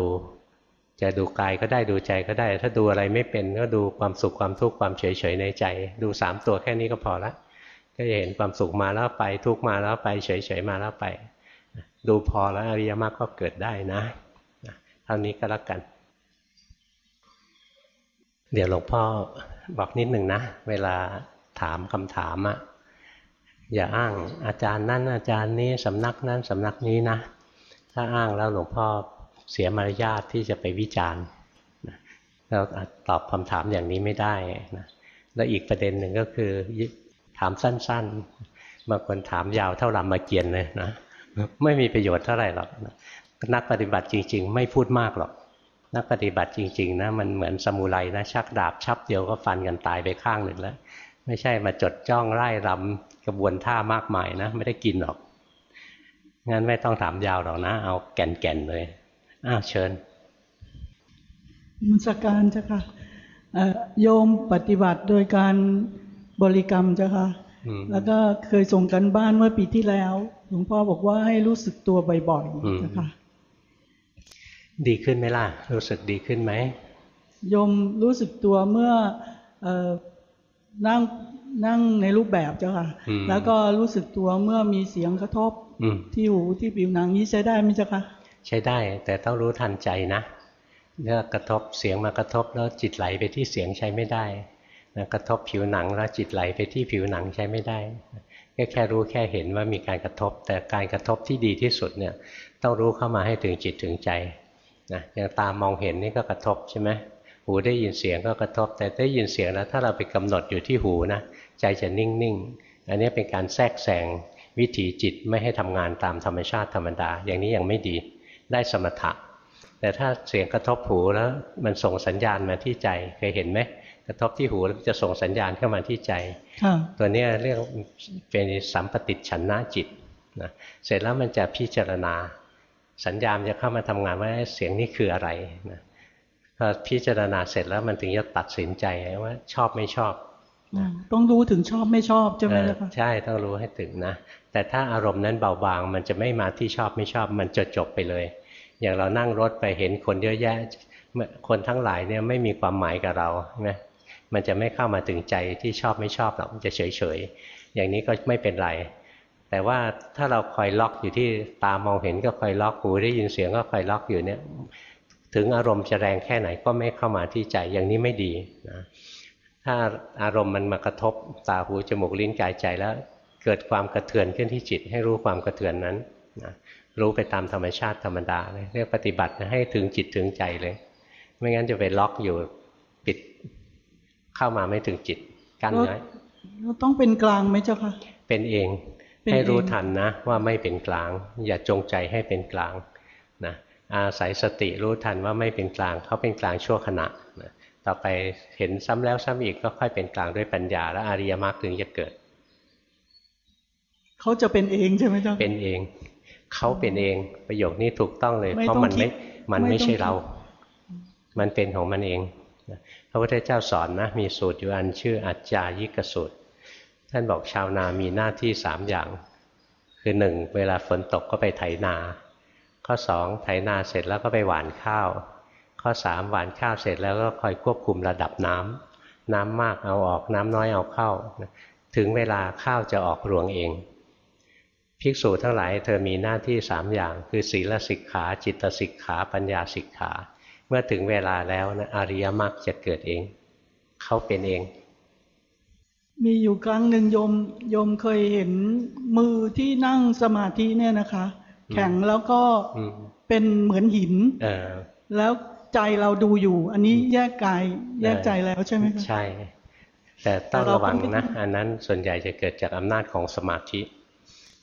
จะดูกายก็ได้ดูใจก็ได้ ถ้าดูอะไรไม่เป็นก็ดูความสุขความทุกข์ความเฉยๆในใจ ดูสามตัวแค่นี้ก็พอละก็จะเห็นความสุขมาแล้วไปทุกมาแล้วไปเฉยๆมาแล้วไป ดูพอแล้วอริยมรรคก็เกิดได้นะเท่านี้ก็แล้วกัน เดี๋ยวหลวงพ่อบอกนิดหนึ่งนะ เวลาถามคำถามอะอย่าอ้างอาจารย์นั้นอาจารย์นี้สำนักนั้นสำนักนี้นะ ถ้าอ้างแล้วหลวงพ่อเสียมารยาทที่จะไปวิจารณ์เราตอบคำถามอย่างนี้ไม่ได้นะแล้วอีกประเด็นหนึ่งก็คือถามสั้นๆบางคนถามยาวเท่ารามาเกียรติเลยนะไม่มีประโยชน์เท่าไหร่หรอกนักปฏิบัติจริง ๆ ไม่พูดมากหรอก นักปฏิบัติจริงๆนะมันเหมือนสมุไรนะชักดาบชับเดียวก็ฟันกันตายไปข้างหนึ่งแล้ว ไม่ใช่มาจดจ้องไล่รำกระบวนท่ามากมายนะ ไม่ได้กินหรอก งั้นไม่ต้องถามยาวหรอกนะ เอาแก่นๆเลยอ้าวเชิญมุสการจ้ะค่ะโยมปฏิบัติโดยการบริกรรมเจ้าค่ะอืมแล้วก็เคยส่งกันบ้านเมื่อปีที่แล้ว หลวงพ่อบอกว่าให้รู้สึกตัวบ่อยอืมๆนะคะ ดีขึ้นไหมล่ะ รู้สึกดีขึ้นไหมโยมรู้สึกตัวเมื่อเออนั่งนั่งในรูปแบบเจ้าค่ะอืมแล้วก็รู้สึกตัวเมื่อมีเสียงกระทบอืมที่หูที่ผิวหนังนี้ใช้ได้ไหมเจ้าค่ะ ใช้ได้ แต่ต้องรู้ทันใจนะเมื่อกระทบเสียงมากระทบแล้วจิตไหลไปที่เสียงใช้ไม่ได้นะกระทบผิวหนังแล้วจิตไหลไปที่ผิวหนังใช้ไม่ได้แค่แค่รู้แค่เห็นว่ามีการกระทบ แต่การกระทบที่ดีที่สุดเนี่ย ต้องรู้เข้ามาให้ถึงจิตถึงใจ นะอย่างตามองเห็นนี่ก็กระทบใช่ไหมหูได้ยินเสียงก็กระทบ แต่ได้ยินเสียงแล้วถ้าเราไปกำหนดอยู่ที่หูนะใจจะนิ่งๆอันนี้เป็นการแทรกแซงวิถีจิตไม่ให้ทำงานตามธรรมชาติธรรมดา อย่างนี้ยังไม่ดีได้สมถะ แต่ถ้าเสียงกระทบหูแล้วมันส่งสัญญาณมาที่ใจเคยเห็นไหมกระทบที่หูแล้วจะส่งสัญญาณเข้ามาที่ใจค่ะตัวเนี้ยเรียกเป็นสัมปติฉันนะจิตนะเสร็จแล้วมันจะพิจารณา สัญญาณจะเข้ามาทำงานว่าเสียงนี้คืออะไรนะพอพิจารณาเสร็จแล้วมันถึงจะตัดสินใจว่าชอบไม่ชอบต้องรู้ถึงชอบไม่ชอบใช่ไหมเออเจ้าค่ะใช่ต้องรู้ให้ถึงนะแต่ถ้าอารมณ์นั้นเบาบาง มันจะไม่มาที่ชอบไม่ชอบ มันจะจบไปเลย อย่างเรานั่งรถไปเห็นคนเยอะแยะ คนทั้งหลายเนี่ยไม่มีความหมายกับเราใช่ไหมมันจะไม่เข้ามาถึงใจที่ชอบไม่ชอบหรอกมันจะเฉยเฉยๆอย่างนี้ก็ไม่เป็นไร แต่ว่าถ้าเราคอยล็อกอยู่ที่ตามองเห็นก็คอยล็อกหูได้ยินเสียงก็คอยล็อกอยู่เนี่ยถึงอารมณ์จะแรงแค่ไหนก็ไม่เข้ามาที่ใจอย่างนี้ไม่ดีนะถ้าอารมณ์มันมากระทบตาหูจมูกลิ้นกายใจแล้ว เกิดความกระเทือนขึ้นที่จิต ให้รู้ความกระเทือนนั้นนะรู้ไปตามธรรมชาติธรรมดาเลยเรียกปฏิบัติให้ถึงจิตถึงใจเลย ไม่งั้นจะไปล็อกอยู่ปิดเข้ามาไม่ถึงจิตกั้นไว้แล้วต้องเป็นกลางไหมเจ้าค่ะเป็นเองเป็น ให้รู้เองทันนะ ว่าไม่เป็นกลาง อย่าจงใจให้เป็นกลางนะอาศัยสติรู้ทันว่าไม่เป็นกลางเขาเป็นกลางชั่วขณะนะต่อไปเห็นซ้ำแล้วซ้ำอีกก็ค่อยเป็นกลางด้วยปัญญา แล้วอริยมรรคถึงจะเกิดเขาจะเป็นเองใช่ไหมเจ้าค่ะเป็นเองเขาเป็นเองประโยคนี้ถูกต้องเลยไม่เพราะต้องมันไม่คิดมันไม่ไม่ต้องใช่คิดเรา มันเป็นของมันเองนะพระพุทธเจ้าสอนนะมีสูตรอยู่อันชื่ออัจจายิกสูตร ท่านบอกชาวนามีหน้าที่สามอย่าง คือหนึ่งเวลาฝนตกก็ไปไถนา ข้อสองไถนาเสร็จแล้วก็ไปหว่านข้าว ข้อสามหว่านข้าวเสร็จแล้วก็คอยควบคุมระดับน้ำน้ำมากเอาออกน้ำน้อยเอาเข้า ถึงเวลาข้าวจะออกรวงเองภิกษุทั้งหลายเธอมีหน้าที่สามอย่าง คือศีลสิกขา จิตสิกขา ปัญญาสิกขา เมื่อถึงเวลาแล้วนะอริยมรรคจะเกิดเอง เขาเป็นเอง มีอยู่ครั้งหนึ่งโยมโยมเคยเห็นมือที่นั่งสมาธิเนี่ยนะคะ แข็งแล้วก็อืมเป็นเหมือนหินเออแล้วใจเราดูอยู่ อันนี้แยกกายแยกใจแล้วใช่ไหมคะใช่ แต่ต้องแต่เราระวังก็ไม่นะ อันนั้นส่วนใหญ่จะเกิดจากอำนาจของสมาธิ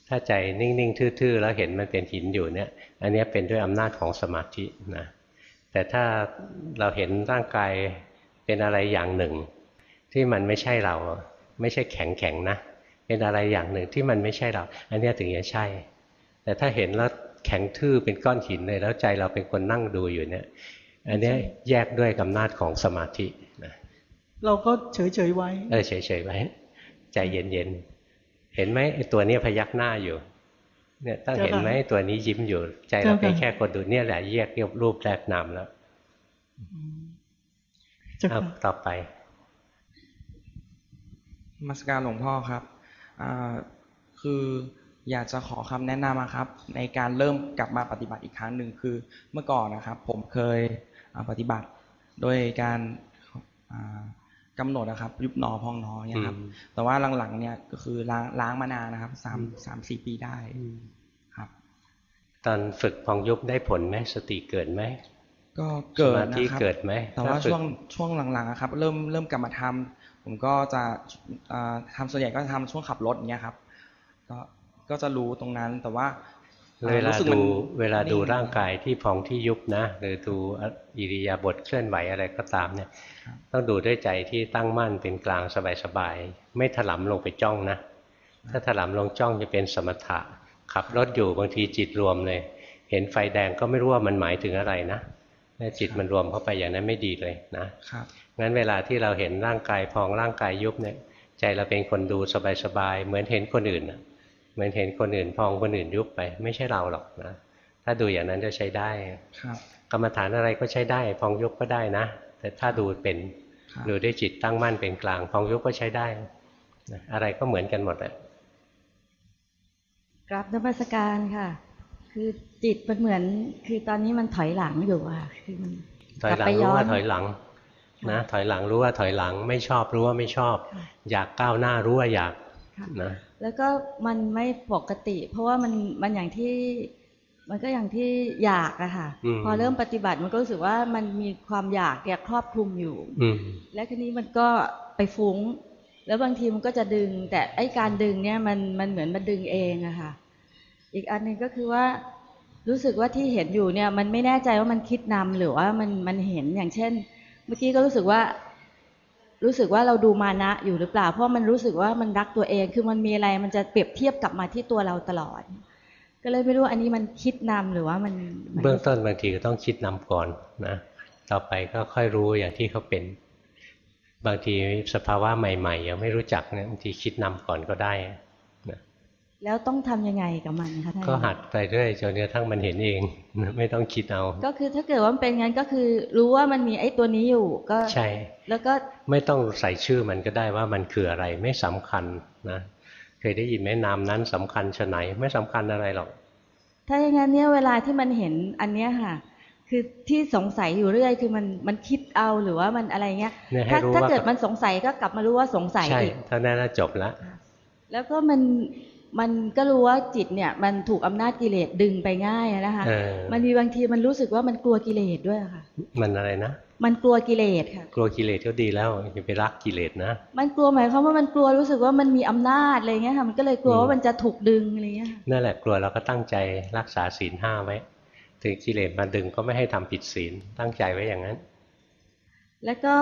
ถ้าใจนิ่ง ๆ ทื่อ ๆ แล้วเห็นมันเป็นหินอยู่เนี่ย อันเนี้ยเป็นด้วยอำนาจของสมาธินะแต่ถ้าเราเห็นร่างกายเป็นอะไรอย่างหนึ่ง ที่มันไม่ใช่เรา ไม่ใช่แข็งๆนะ เป็นอะไรอย่างหนึ่งที่มันไม่ใช่เรา อันเนี้ยถึงจะใช่ แต่ถ้าเห็นแล้วแข็งทื่อเป็นก้อนหินเลยแล้วใจเราเป็นคนนั่งดูอยู่เนี่ย อันเนี้ยแยกด้วยอำนาจของสมาธินะเราก็เฉยเฉยๆไว้ เออเฉยๆไว้ ใจเย็นๆเห็นไหมไอ้ตัวเนี้ยพยักหน้าอยู่ เนี่ยต้องเห็นไหมไอ้ตัวนี้ยิ้มอยู่ ใจเราเป็นเจ้าค่ะแค่คนดูเนี่ยแหละแยกเรียบรูปแรกนามแล้วเจ้าเอาค่ะต่อไปน มาสการหลวงพ่อครับอ่าคืออยากจะขอคำแนะนำอะครับ ในการเริ่มกลับมาปฏิบัติอีกครั้งหนึ่งคือเมื่อก่อนนะครับ ผมเคยอ่าปฏิบัติโดยการอ่ากำหนดนะครับยุบหนอพองหนอเนี่ยครับอืมแต่ว่าหลังๆเนี่ยก็คือล้างล้างมานานนะครับสามสามสี่ปีได้ครับ ตอนฝึกพองยุบได้ผลไหมสติเกิดไหมก็เกิดสมาธินะครับเกิดไหมแต่ว่าถ้ฝึกช่วงช่วงหลังๆอะครับ เริ่มเริ่มกลับมาทำ ผมก็จะอ่าทำส่วนใหญ่ก็จะทำช่วงขับรถอย่างเงี้ยครับ ก็ก็จะรู้ตรงนั้นแต่ว่าอ่เวลารู้สึกดูมันเวลาดูนิ่งร่างกายที่พองที่ยุบนะ หรือดูอิริยาบถเคลื่อนไหวอะไรก็ตามเนี่ยครับต้องดูด้วยใจที่ตั้งมั่นเป็นกลางสบายๆไม่ถลำลงไปจ้องนะ ถ้าถลำลงจ้องจะเป็นสมถะ ขับรถอยู่บางทีจิตรวมเลย เห็นไฟแดงก็ไม่รู้ว่ามันหมายถึงอะไรนะ ถ้าจิตมันรวมเข้าไปอย่างนั้นไม่ดีเลยนะครับงั้นเวลาที่เราเห็นร่างกายพองร่างกายยุบเนี่ย ใจเราเป็นคนดูสบายๆเหมือนเห็นคนอื่นน่ะเหมือนเห็นคนอื่นพองคนอื่นยุบไป ไม่ใช่เราหรอกนะถ้าดูอย่างนั้นจะใช้ได้ครับกรรมฐานอะไรก็ใช้ได้พองยุบก็ได้นะ แต่ถ้าดูเป็นครับดูด้วยจิตตั้งมั่นเป็นกลาง พองยุบก็ใช้ได้นะอะไรก็เหมือนกันหมดแหละกราบนมัสการค่ะ คือจิตมันเหมือน คือตอนนี้มันถอยหลังอยู่อะคือมันถอยหลังกบไปรู้นว่าถอยหลังนะถอยหลังรู้ว่าถอยหลังไม่ชอบรู้ว่าไม่ชอบค่ะอยากก้าวหน้ารู้ว่าอยากค่ะนะแล้วก็มันไม่ปกติ เพราะว่ามันมันอย่างที่มันก็อย่างที่อยากอะค่ะอืมพอเริ่มปฏิบัติมันก็รู้สึกว่ามันมีความอยากเนี่ยครอบคลุมอยู่อืมแล้วทีนี้มันก็ไปฟุ้ง แล้วบางทีมันก็จะดึง แต่ไอ้การดึงเนี่ยมันมันเหมือนมันดึงเองอะค่ะ อีกอันหนึ่งก็คือว่ารู้สึกว่าที่เห็นอยู่เนี่ย มันไม่แน่ใจว่ามันคิดนำหรือว่ามันมันเห็นอย่างเช่น เมื่อกี้ก็รู้สึกว่า รู้สึกว่าเราดูมานะอยู่หรือเปล่า เพราะมันรู้สึกว่ามันรักตัวเองคือมันมีอะไรมันจะเปรียบเทียบกลับมาที่ตัวเราตลอด ก็เลยไม่รู้อันนี้มันคิดนำหรือว่ามัน เบื้องต้นบางทีก็ต้องคิดนำก่อนนะต่อไปก็ค่อยรู้อย่างที่เขาเป็น บางทีสภาวะใหม่ ๆ ยังไม่รู้จักเนี่ยบางทีคิดนำก่อนก็ได้ แล้วต้องทำยังไงกับมันคะท่านก็หัดไปเรื่อยจนกระทั่งมันเห็นเองนะไม่ต้องคิดเอา ก็คือถ้าเกิดว่ามันเป็นงั้นก็คือ รู้ว่ามันมีไอ้ตัวนี้อยู่ก็ใช่แล้วก็ไม่ต้องใส่ชื่อมันก็ได้ว่ามันคืออะไรไม่สำคัญนะเคยได้ยินไหมนามนั้นสำคัญชะไหนไม่สำคัญอะไรหรอก ถ้าอย่างนั้นเนี่ยเวลาที่มันเห็นอันเนี้ยค่ะ คือที่สงสัยอยู่เรื่อยคือมันมันคิดเอาหรือว่ามันอะไรเงี้ยเนี่ยให้ถ้ารู้ถ้าว่าเกิดมันสงสัยก็กลับมารู้ว่าสงสัยใช่อีกเท่านั้นน่ะจบแล้วแล้วก็มัน มันก็รู้ว่าจิตเนี่ยมันถูกอำนาจกิเลสดึงไปง่ายอะนะคะเออมันมีบางทีมันรู้สึกว่ามันกลัวกิเลสด้วยอะค่ะ มันอะไรนะ มันกลัวกิเลสค่ะ กลัวกิเลสก็ดีแล้วอย่าไปรักกิเลสนะ มันกลัวหมายความว่ามันกลัวรู้สึกว่ามันมีอำนาจอะไรเงี้ยค่ะ มันก็เลยกลัวอืมว่ามันจะถูกดึงอะไรเงี้ยค่ะนั่นแหละกลัวเราก็ตั้งใจรักษาศีลห้าไว้ ถึงกิเลสมาดึงก็ไม่ให้ทำผิดศีล ตั้งใจไว้อย่างนั้น แล้วก็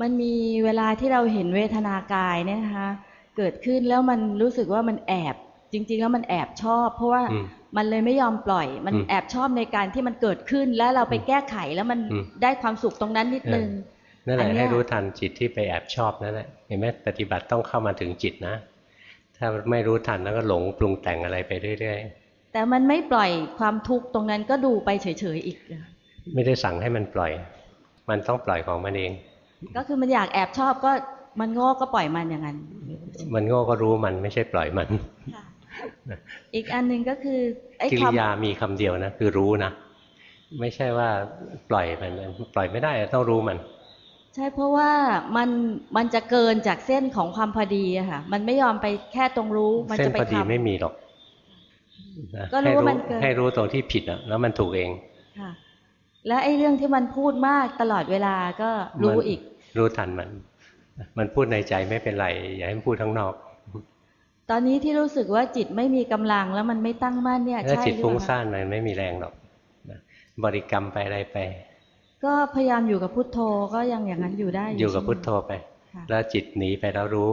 มันมีเวลาที่เราเห็นเวทนากายเนี่ยนะคะ เกิดขึ้นแล้วมันรู้สึกว่ามันแอบ จริง ๆ แล้วมันแอบชอบ เพราะว่าอืมมันเลยไม่ยอมปล่อย มันอืมแอบชอบในการที่มันเกิดขึ้นแล้วเราไปแก้ไขแล้วมันอืมได้ความสุขตรงนั้นนิดนึงนั่นแหอัละนเนี้ยให้รู้ทันจิตที่ไปแอบชอบนั่นแหละเห็นไหมปฏิบัติต้องเข้ามาถึงจิตนะ ถ้าไม่รู้ทันแล้วก็หลงปรุงแต่งอะไรไปเรื่อยแต่มันไม่ปล่อยความทุกข์ตรงนั้นก็ดูไปเฉยๆอีกๆไม่ได้สั่งให้มันปล่อย มันต้องปล่อยของมันเอง ก็คือมันอยากแอบชอบก็ มันโง่ก็ปล่อยมันอย่างนั้น มันโง่ก็รู้มันไม่ใช่ปล่อยมัน อีกอันหนึ่งก็คือไอ้กิคริวามยามีคำเดียวนะคือรู้นะ ไม่ใช่ว่าปล่อยมันปล่อยไม่ได้ต้องรู้มัน ใช่เพราะว่ามันมันจะเกินจากเส้นของความพอดีอะค่ะ มันไม่ยอมไปแค่ตรงรู้ มันเส้นจะไปพอดีทำไม่มีหรอกนะก็รู้ให้ว่ามันเกินให้รู้ตรงที่ผิดอะแล้วมันถูกเองค่ะแล้วไอ้เรื่องที่มันพูดมากตลอดเวลาก็รู้มันอีก รู้ทันมัน มันพูดในใจไม่เป็นไรอย่าให้มันพูดข้างนอก ตอนนี้ที่รู้สึกว่าจิตไม่มีกำลังแล้วมันไม่ตั้งมั่นเนี่ยถ้าใช่จิตหรือฟุ้งเปล่าซ่าคะนมันไม่มีแรงหรอกนะบริกรรมไปอะไรไป ก็พยายามอยู่กับพุทโธก็ยังอย่างนั้นอยู่ได้ อยู่กับใช่ไหมพุทโธไปค่ะแล้วจิตหนีไปแล้วรู้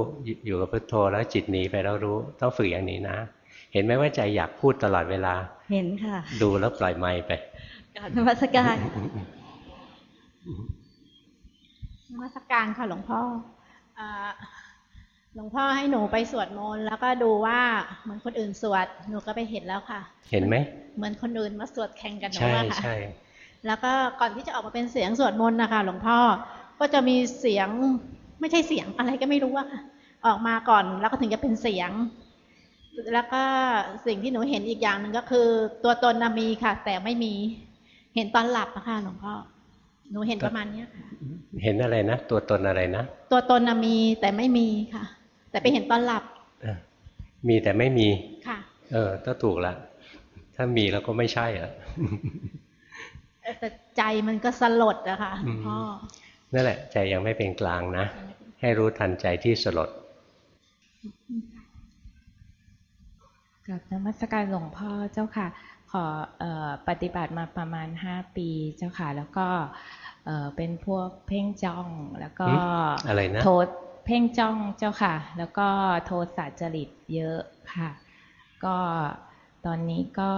อยู่กับพุทโธ แล้วจิตหนีไปแล้วรู้ ต้องฝึกอย่างนี้นะ เห็นไหมว่าใจอยากพูดตลอดเวลา เห็นค่ะ ดูแล้วปล่อยไมค์ไปกราบนมัสการ นมัสการค่ะหลวงพ่ออ่าหลวงพ่อให้หนูไปสวดมนต์แล้วก็ดูว่าเหมือนคนอื่นสวดหนูก็ไปเห็นแล้วค่ะ เห็นไหมเหมือนคนอื่นมาสวดแข่งกันหนูใช่อะค่ะใช่แล้วก็ก่อนที่จะออกมาเป็นเสียงสวดมนต์นะคะหลวงพ่อก็จะมีเสียงไม่ใช่เสียงอะไรก็ไม่รู้อะค่ะ ออกมาก่อนแล้วก็ถึงจะเป็นเสียง แล้วก็สิ่งที่หนูเห็นอีกอย่างหนึ่งก็คือ ตัวตนน่ะมีค่ะ แต่ไม่มีเห็นตอนหลับอะค่ะหลวงพ่อ หนูเห็นประมาณเนี้ยค่ะเห็นอะไรนะ ตัวตนอะไรนะ ตัวตนน่ะมีแต่ไม่มีค่ะ แต่ไปเห็นตอนหลับเออมีแต่ไม่มีค่ะ เออถ้าถูกละถ้ามีแล้วก็ไม่ใช่อะเอ่อแต่ใจมันก็สลดอะค่ะหลวงพ่อนั่นแหละ ใจยังไม่เป็นกลางนะ ให้รู้ทันใจที่สลดกับนมัสการหลวงพ่อเจ้าค่ะ ขอเออปฏิบัติมาประมาณห้าปีเจ้าค่ะ แล้วก็เอ่อเป็นพวกเพ่งจ้องแล้วก็หึอะไรนะโทษเพ่งจ้องเจ้าค่ะ แล้วก็โทษะจริตเยอะค่ะ ก็ตอนนี้ก็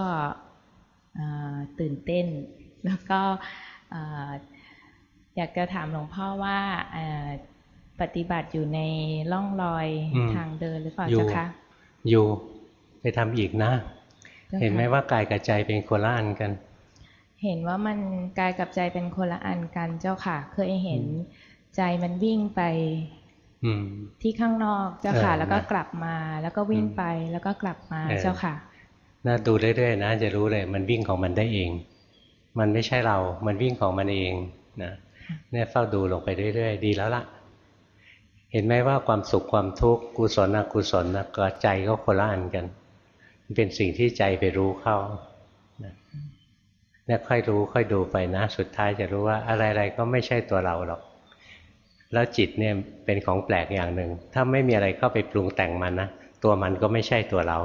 เอ่อตื่นเต้น แล้วก็เอ่ออยากจะถามหลวงพ่อว่าเอ่อปฏิบัติอยู่ในร่องรอยอืมทางเดินหรือเปล่าอยู่เจ้าคะอยู่ไปทำอีกนะจ้าค่ะ เห็นไหมว่ากายกับใจเป็นคนละอันกัน เห็นว่ามันกายกับใจเป็นคนละอันกันเจ้าค่ะ เคยเห็นอืมใจมันวิ่งไปอืมที่ข้างนอกเจ้าค่ะเออแล้วก็นะกลับมา แล้วก็วิ่งอืมไปแล้วก็กลับมาเออเจ้าค่ะนะดูเรื่อยๆนะจะรู้เลย มันวิ่งของมันได้เอง มันไม่ใช่เรา มันวิ่งของมันเองนะเนี่ยเฝ้าดูลงไปเรื่อยๆ ดีแล้วล่ะ เห็นไหมว่าความสุขความทุกข์กุศลอกุศลนะกับใจก็คนละอันกันมัน เป็นสิ่งที่ใจไปรู้เข้านะเนี่ยค่อยรู้ค่อยดูไปนะ สุดท้ายจะรู้ว่าอะไรๆก็ไม่ใช่ตัวเราหรอก แล้วจิตเนี่ยเป็นของแปลกอย่างหนึ่ง ถ้าไม่มีอะไรเข้าไปปรุงแต่งมันนะตัวมันก็ไม่ใช่ตัวเรา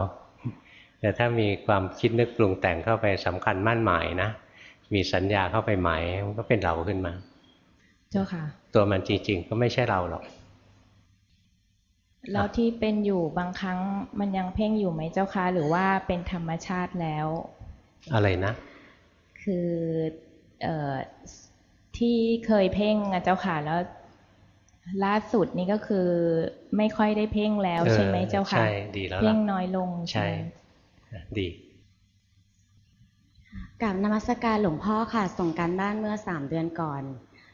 แต่ถ้ามีความคิดนึกปรุงแต่งเข้าไปสำคัญมั่นหมายนะ มีสัญญาเข้าไปหมายมันก็เป็นเราขึ้นมา เจ้าค่ะ ตัวมันจริงๆ ก็ไม่ใช่เราหรอก แล้วที่เป็นอยู่บางครั้งมันยังเพ่งอยู่ไหมเจ้าคะหรือว่าเป็นธรรมชาติแล้ว อะไรนะ คือเอ่อที่เคยเพ่งอะเจ้าค่ะแล้ว ล่าสุดนี่ก็คือไม่ค่อยได้เพ่งแล้วเออใช่ไหมเจ้าค่ะใช่ดีแล้วล่ะเพ่งน้อยลงใช่ไหมดีกับนมัสการหลวงพ่อค่ะ ส่งการบ้านเมื่อสามเดือนก่อน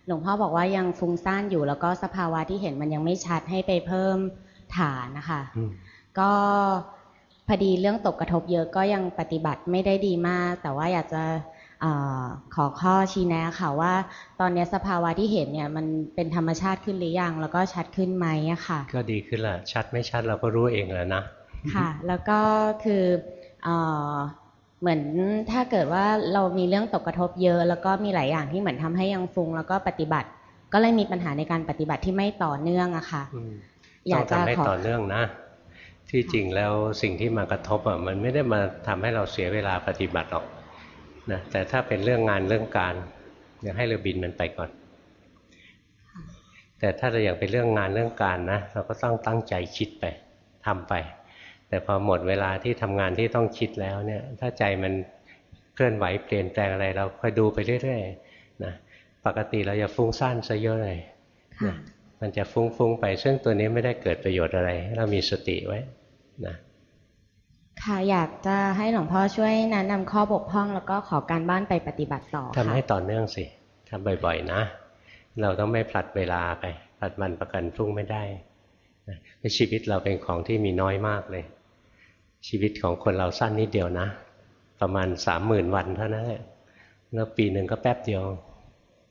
หลวงพ่อบอกว่ายังฟุ้งซ่านอยู่แล้วก็สภาวะที่เห็นมันยังไม่ชัดให้ไปเพิ่ม ฐานนะคะอืมก็พอดีเรื่องตกกระทบเยอะก็ยังปฏิบัติไม่ได้ดีมาก แต่ว่าอยากจะเออขอข้อชี้แนะค่ะว่า ตอนนี้สภาวะที่เห็นเนี่ยมันเป็นธรรมชาติขึ้นหรือยังแล้วก็ชัดขึ้นไหมอะค่ะ ก็ดีขึ้นละชัดไม่ชัดเราก็รู้เองแล้วนะค่ะ แล้วก็คือเอ่อเหมือนถ้าเกิดว่าเรามีเรื่องตกกระทบเยอะ แล้วก็มีหลายอย่างที่เหมือนทำให้ยังฟุ้งแล้วก็ปฏิบัติ ก็เลยมีปัญหาในการปฏิบัติที่ไม่ต่อเนื่องอะค่ะ อืมอยาต้กองจะทำให้ขอต่อเนื่องนะ ที่จริงแล้วสิ่งที่มากระทบอะมันไม่ได้มาทำให้เราเสียเวลาปฏิบัติหรอกนะแต่ถ้าเป็นเรื่องงานเรื่องการเดี๋ยวให้เราบินมันไปก่อน แต่ถ้าเราอยากเป็นเรื่องงานเรื่องการนะ เราก็ต้องตั้งใจคิดไปทำไป แต่พอหมดเวลาที่ทำงานที่ต้องคิดแล้วเนี่ย ถ้าใจมันเคลื่อนไหวเปลี่ยนแปลงอะไร เราคอยดูไปเรื่อยๆนะปกติเราจะฟุ้งซ่านซะเยอะเลยค่ะนะ มันจะฟุ้งๆไป ซึ่งตัวนี้ไม่ได้เกิดประโยชน์อะไรให้เรามีสติไว้นะค่ะอยากจะให้หลวงพ่อช่วยแนะนำข้อบกพร่อง แล้วก็ขอการบ้านไปปฏิบัติต่อทำค่ะให้ต่อเนื่องสิทำบ่อยๆนะ เราต้องไม่ผลัดเวลาไปผลัดวันประกันพรุ่งไม่ได้นะชีวิตเราเป็นของที่มีน้อยมากเลย ชีวิตของคนเราสั้นนิดเดียวนะ ประมาณสามหมื่นวันเท่านั้นแหละแล้วปีหนึ่งก็แป๊บเดียว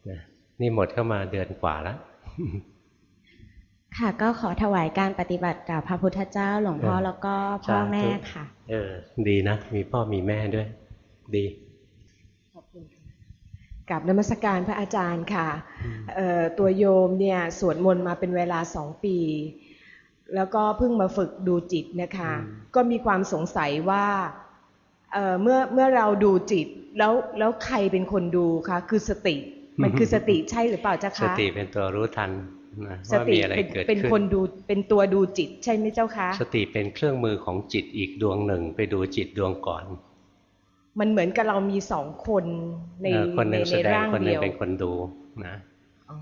นะนี่หมดเข้ามาเดือนกว่าแล้ว ค่ะก็ขอถวายการปฏิบัติกับพระพุทธเจ้าหลวงพ่อเออแล้วก็พ่อสาธุแม่ค่ะ เออ ดีนะ มีพ่อมีแม่ด้วย ดีกับนมัสการพระอาจารย์ค่ะเอ่อตัวโยมเนี่ยสวดมนต์มาเป็นเวลาสองปี แล้วก็เพิ่งมาฝึกดูจิตนะคะอืมก็มีความสงสัยว่าเอ่อเมื่อเมื่อเราดูจิตแล้วแล้วใครเป็นคนดูคะคือสติ มันคือสติใช่หรือเปล่าเจ้าสคะติเป็นตัวรู้ทัน นะสว่าติมีอะไรเป็นเกิดเป็นขึ้นคนดูเป็นตัวดูจิตใช่ไหมเจ้าคะ สติเป็นเครื่องมือของจิตอีกดวงหนึ่งไปดูจิตดวงก่อน มันเหมือนกับเรามีสองคนในเออคนหในนึ่งแสในดงร่างคนหเดีนึ่งยวเป็นคนดูนะอ๋อ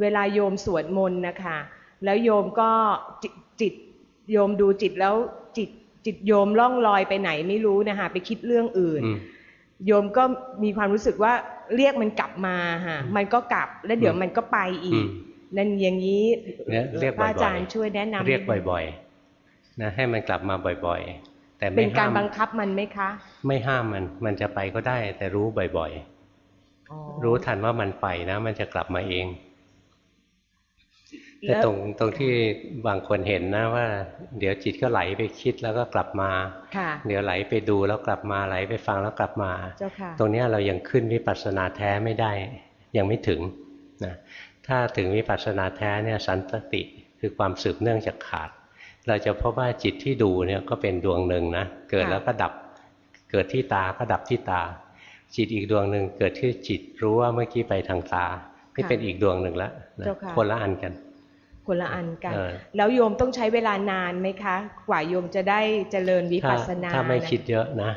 เวลาโยมสวดมนต์นะคะแล้วโยมก็จิตจิตโยมดูจิตแล้วจิตจิตโยมล่องลอยไปไหนไม่รู้นะคะไปคิดเรื่องอื่นอืมโยมก็มีความรู้สึกว่าเรียกมันกลับมาฮะมันก็กลับแล้วเดี๋ยวอืมมันก็ไปอีอืกม นั่นอย่างนี้เนี่ยเรียกพบ่ระอยอาจารย์ช่วยแนะนำเรียกบ่อยๆนะให้มันกลับมาบ่อยๆ แต่เป็ไม่นกาห้ารมบังคับมันไหมคะ ไม่ห้ามมันมันจะไปก็ได้ แต่รู้บ่อยอ๋อๆรู้ทันว่ามันไปนะ มันจะกลับมาเองแต่แล้วตรงตรงที่บางคนเห็นนะว่า เดี๋ยวจิตก็ไหลไปคิดแล้วก็กลับมาค่ะเดี๋ยวไหลไปดูแล้วกลับมาไหลไปฟังแล้วกลับมาเจ้าค่ะตรงเนี้ยเรายังขึ้นวิปัสสนาแท้ไม่ได้ ยังไม่ถึงนะ ถ้าถึงวิปัสสนาแท้เนี่ยสันตติคือความสืบเนื่องจากขาด เราจะพบว่าจิตที่ดูเนี่ยก็เป็นดวงหนึ่งนะเกิดค่ะแล้วก็ดับเกิดที่ตาก็ดับที่ตา จิตอีกดวงหนึ่งเกิดที่จิตรู้ว่าเมื่อกี้ไปทางตานี่เป็นอีกดวงหนึ่งแล้วนะเจ้าค่ะคนละอันกันคนละอันกันเออแล้วโยมต้องใช้เวลานานไหมคะ กว่าโยมจะได้เจริญวิถ้าปัสสนา ถ้าไม่คิดเยอะนะ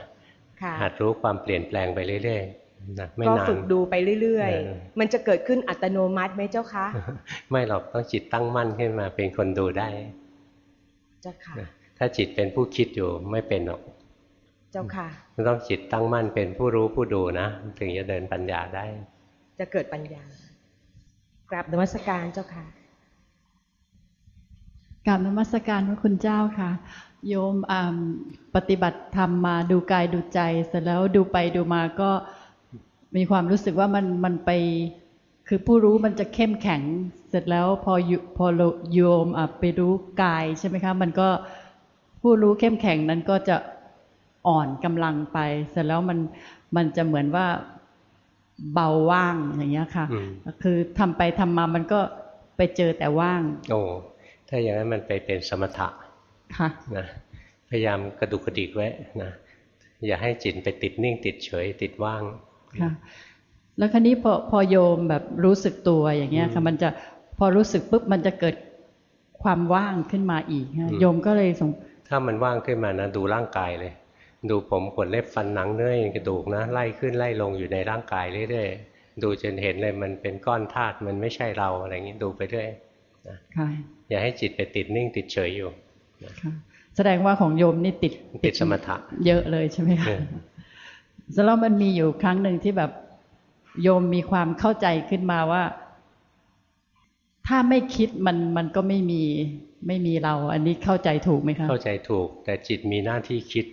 ค่ะหัดรู้ความเปลี่ยนแปลงไปเรื่อยๆนะไม่ ก็นานฝึกดูไปเรื่อยเออๆมันจะเกิดขึ้นอัตโนมัติไหมเจ้าคะ ไม่หรอกต้องจิตตั้งมั่นขึ้นมาเป็นคนดูได้เจ้าค่ะถ้าจิตเป็นผู้คิดอยู่ไม่เป็นหรอก เจ้าค่ะต้องจิตตั้งมั่นเป็นผู้รู้ผู้ดูนะถึงจะเดินปัญญาได้ จะเกิดปัญญากราบนมัสการเจ้าค่ะกราบนมัสการพระคุณเจ้าค่ะ โยมอ่าปฏิบัติธรรมมาดูกายดูใจ เสร็จแล้วดูไปดูมาก็ มีความรู้สึกว่ามันมันไป คือผู้รู้มันจะเข้มแข็งเสร็จแล้วพออยู่พอเราโยมอะไปรู้กายใช่ไหมคะมันก็ผู้รู้เข้มแข็งนั้นก็จะอ่อนกำลังไป เสร็จแล้วมันมันจะเหมือนว่าเบาว่างอย่างเงี้ยค่ะอืมคือทำไปทำมามันก็ไปเจอแต่ว่าง โอ้ถ้าอย่างนั้นมันไปเป็นสมถะค่ะนะพยายามกระดุกกระดิกไว้นะอย่าให้จิตไปติดนิ่งติดเฉยติดว่าง ค่ะแล้วคราวนี้พอพอโยมแบบรู้สึกตัวอย่างเงี้ยอืค่ะมมันจะพอรู้สึกปุ๊บมันจะเกิดความว่างขึ้นมาอีกฮะอืมโยมก็เลยสงถ้ามันว่างขึ้นมานะดูร่างกายเลย ดูผมขนเล็บฟันหนังเนื้อเอ็นกระดูกนะไล่ขึ้นไล่ลงอยู่ในร่างกายเรื่อยๆดูจนเห็นเลยมันเป็นก้อนธาตุมันไม่ใช่เราอะไรอย่างนี้ดูไปเรื่อยค่ะอย่าให้จิตไปติดนิ่งติดเฉยอยู่ค่ะแสดงว่าของโยมนี่ติดติดสมถะ เยอะเลยใช่ไหมคะเออ แล้วมันมีอยู่ครั้งหนึ่งที่แบบโยมมีความเข้าใจขึ้นมาว่า ถ้าไม่คิดมันมันก็ไม่มีไม่มีเรา อันนี้เข้าใจถูกไหมคะเข้าใจถูก แต่จิตมีหน้าที่คิด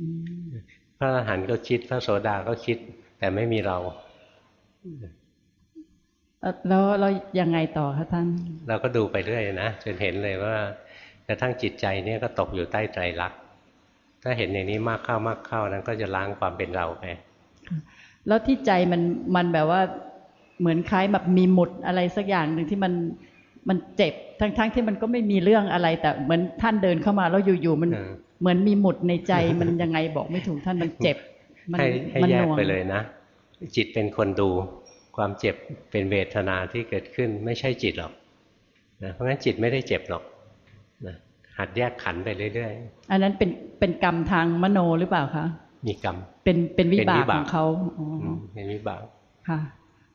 อืมพระอรหันต์ก็คิด พระโสดาก็คิด แต่ไม่มีเราเอ่อแล้วเรายังไงต่อคะท่าน เราก็ดูไปเรื่อยนะจนเห็นเลยว่ากระทั่งจิตใจเนี่ยก็ตกอยู่ใต้ไตรลักษณ์ ถ้าเห็นอย่างนี้มากเข้ามากเข้านั้นก็จะล้างความเป็นเราไป แล้วที่ใจมันมันแบบว่าเหมือนคล้ายแบบมีหมุดอะไรสักอย่างหนึ่งที่มันมันเจ็บทั้งๆทที่มันก็ไม่มีเรื่องอะไร แต่เหมือนท่านเดินเข้ามาแล้วอยู่ๆมันเออเหมือนมีหมุดในใจมันยังไงบอกไม่ถูกท่านมันเจ็บ มัให้ให้มัแยหกน่วงไปเลยนะ จิตเป็นคนดูความเจ็บเป็นเวทนาที่เกิดขึ้นไม่ใช่จิตหรอกนะเพราะงั้นจิตไม่ได้เจ็บหรอกนะ หัดแยกขันธ์ไปเรื่อยอันนั้นเป็นเป็นกรรมทางมโนหรือเปล่าคะๆมีกรรม เป็นเป็นวิเป็นบาวิกบากของเขาอ๋ออมเป็นวิบาก ค่ะ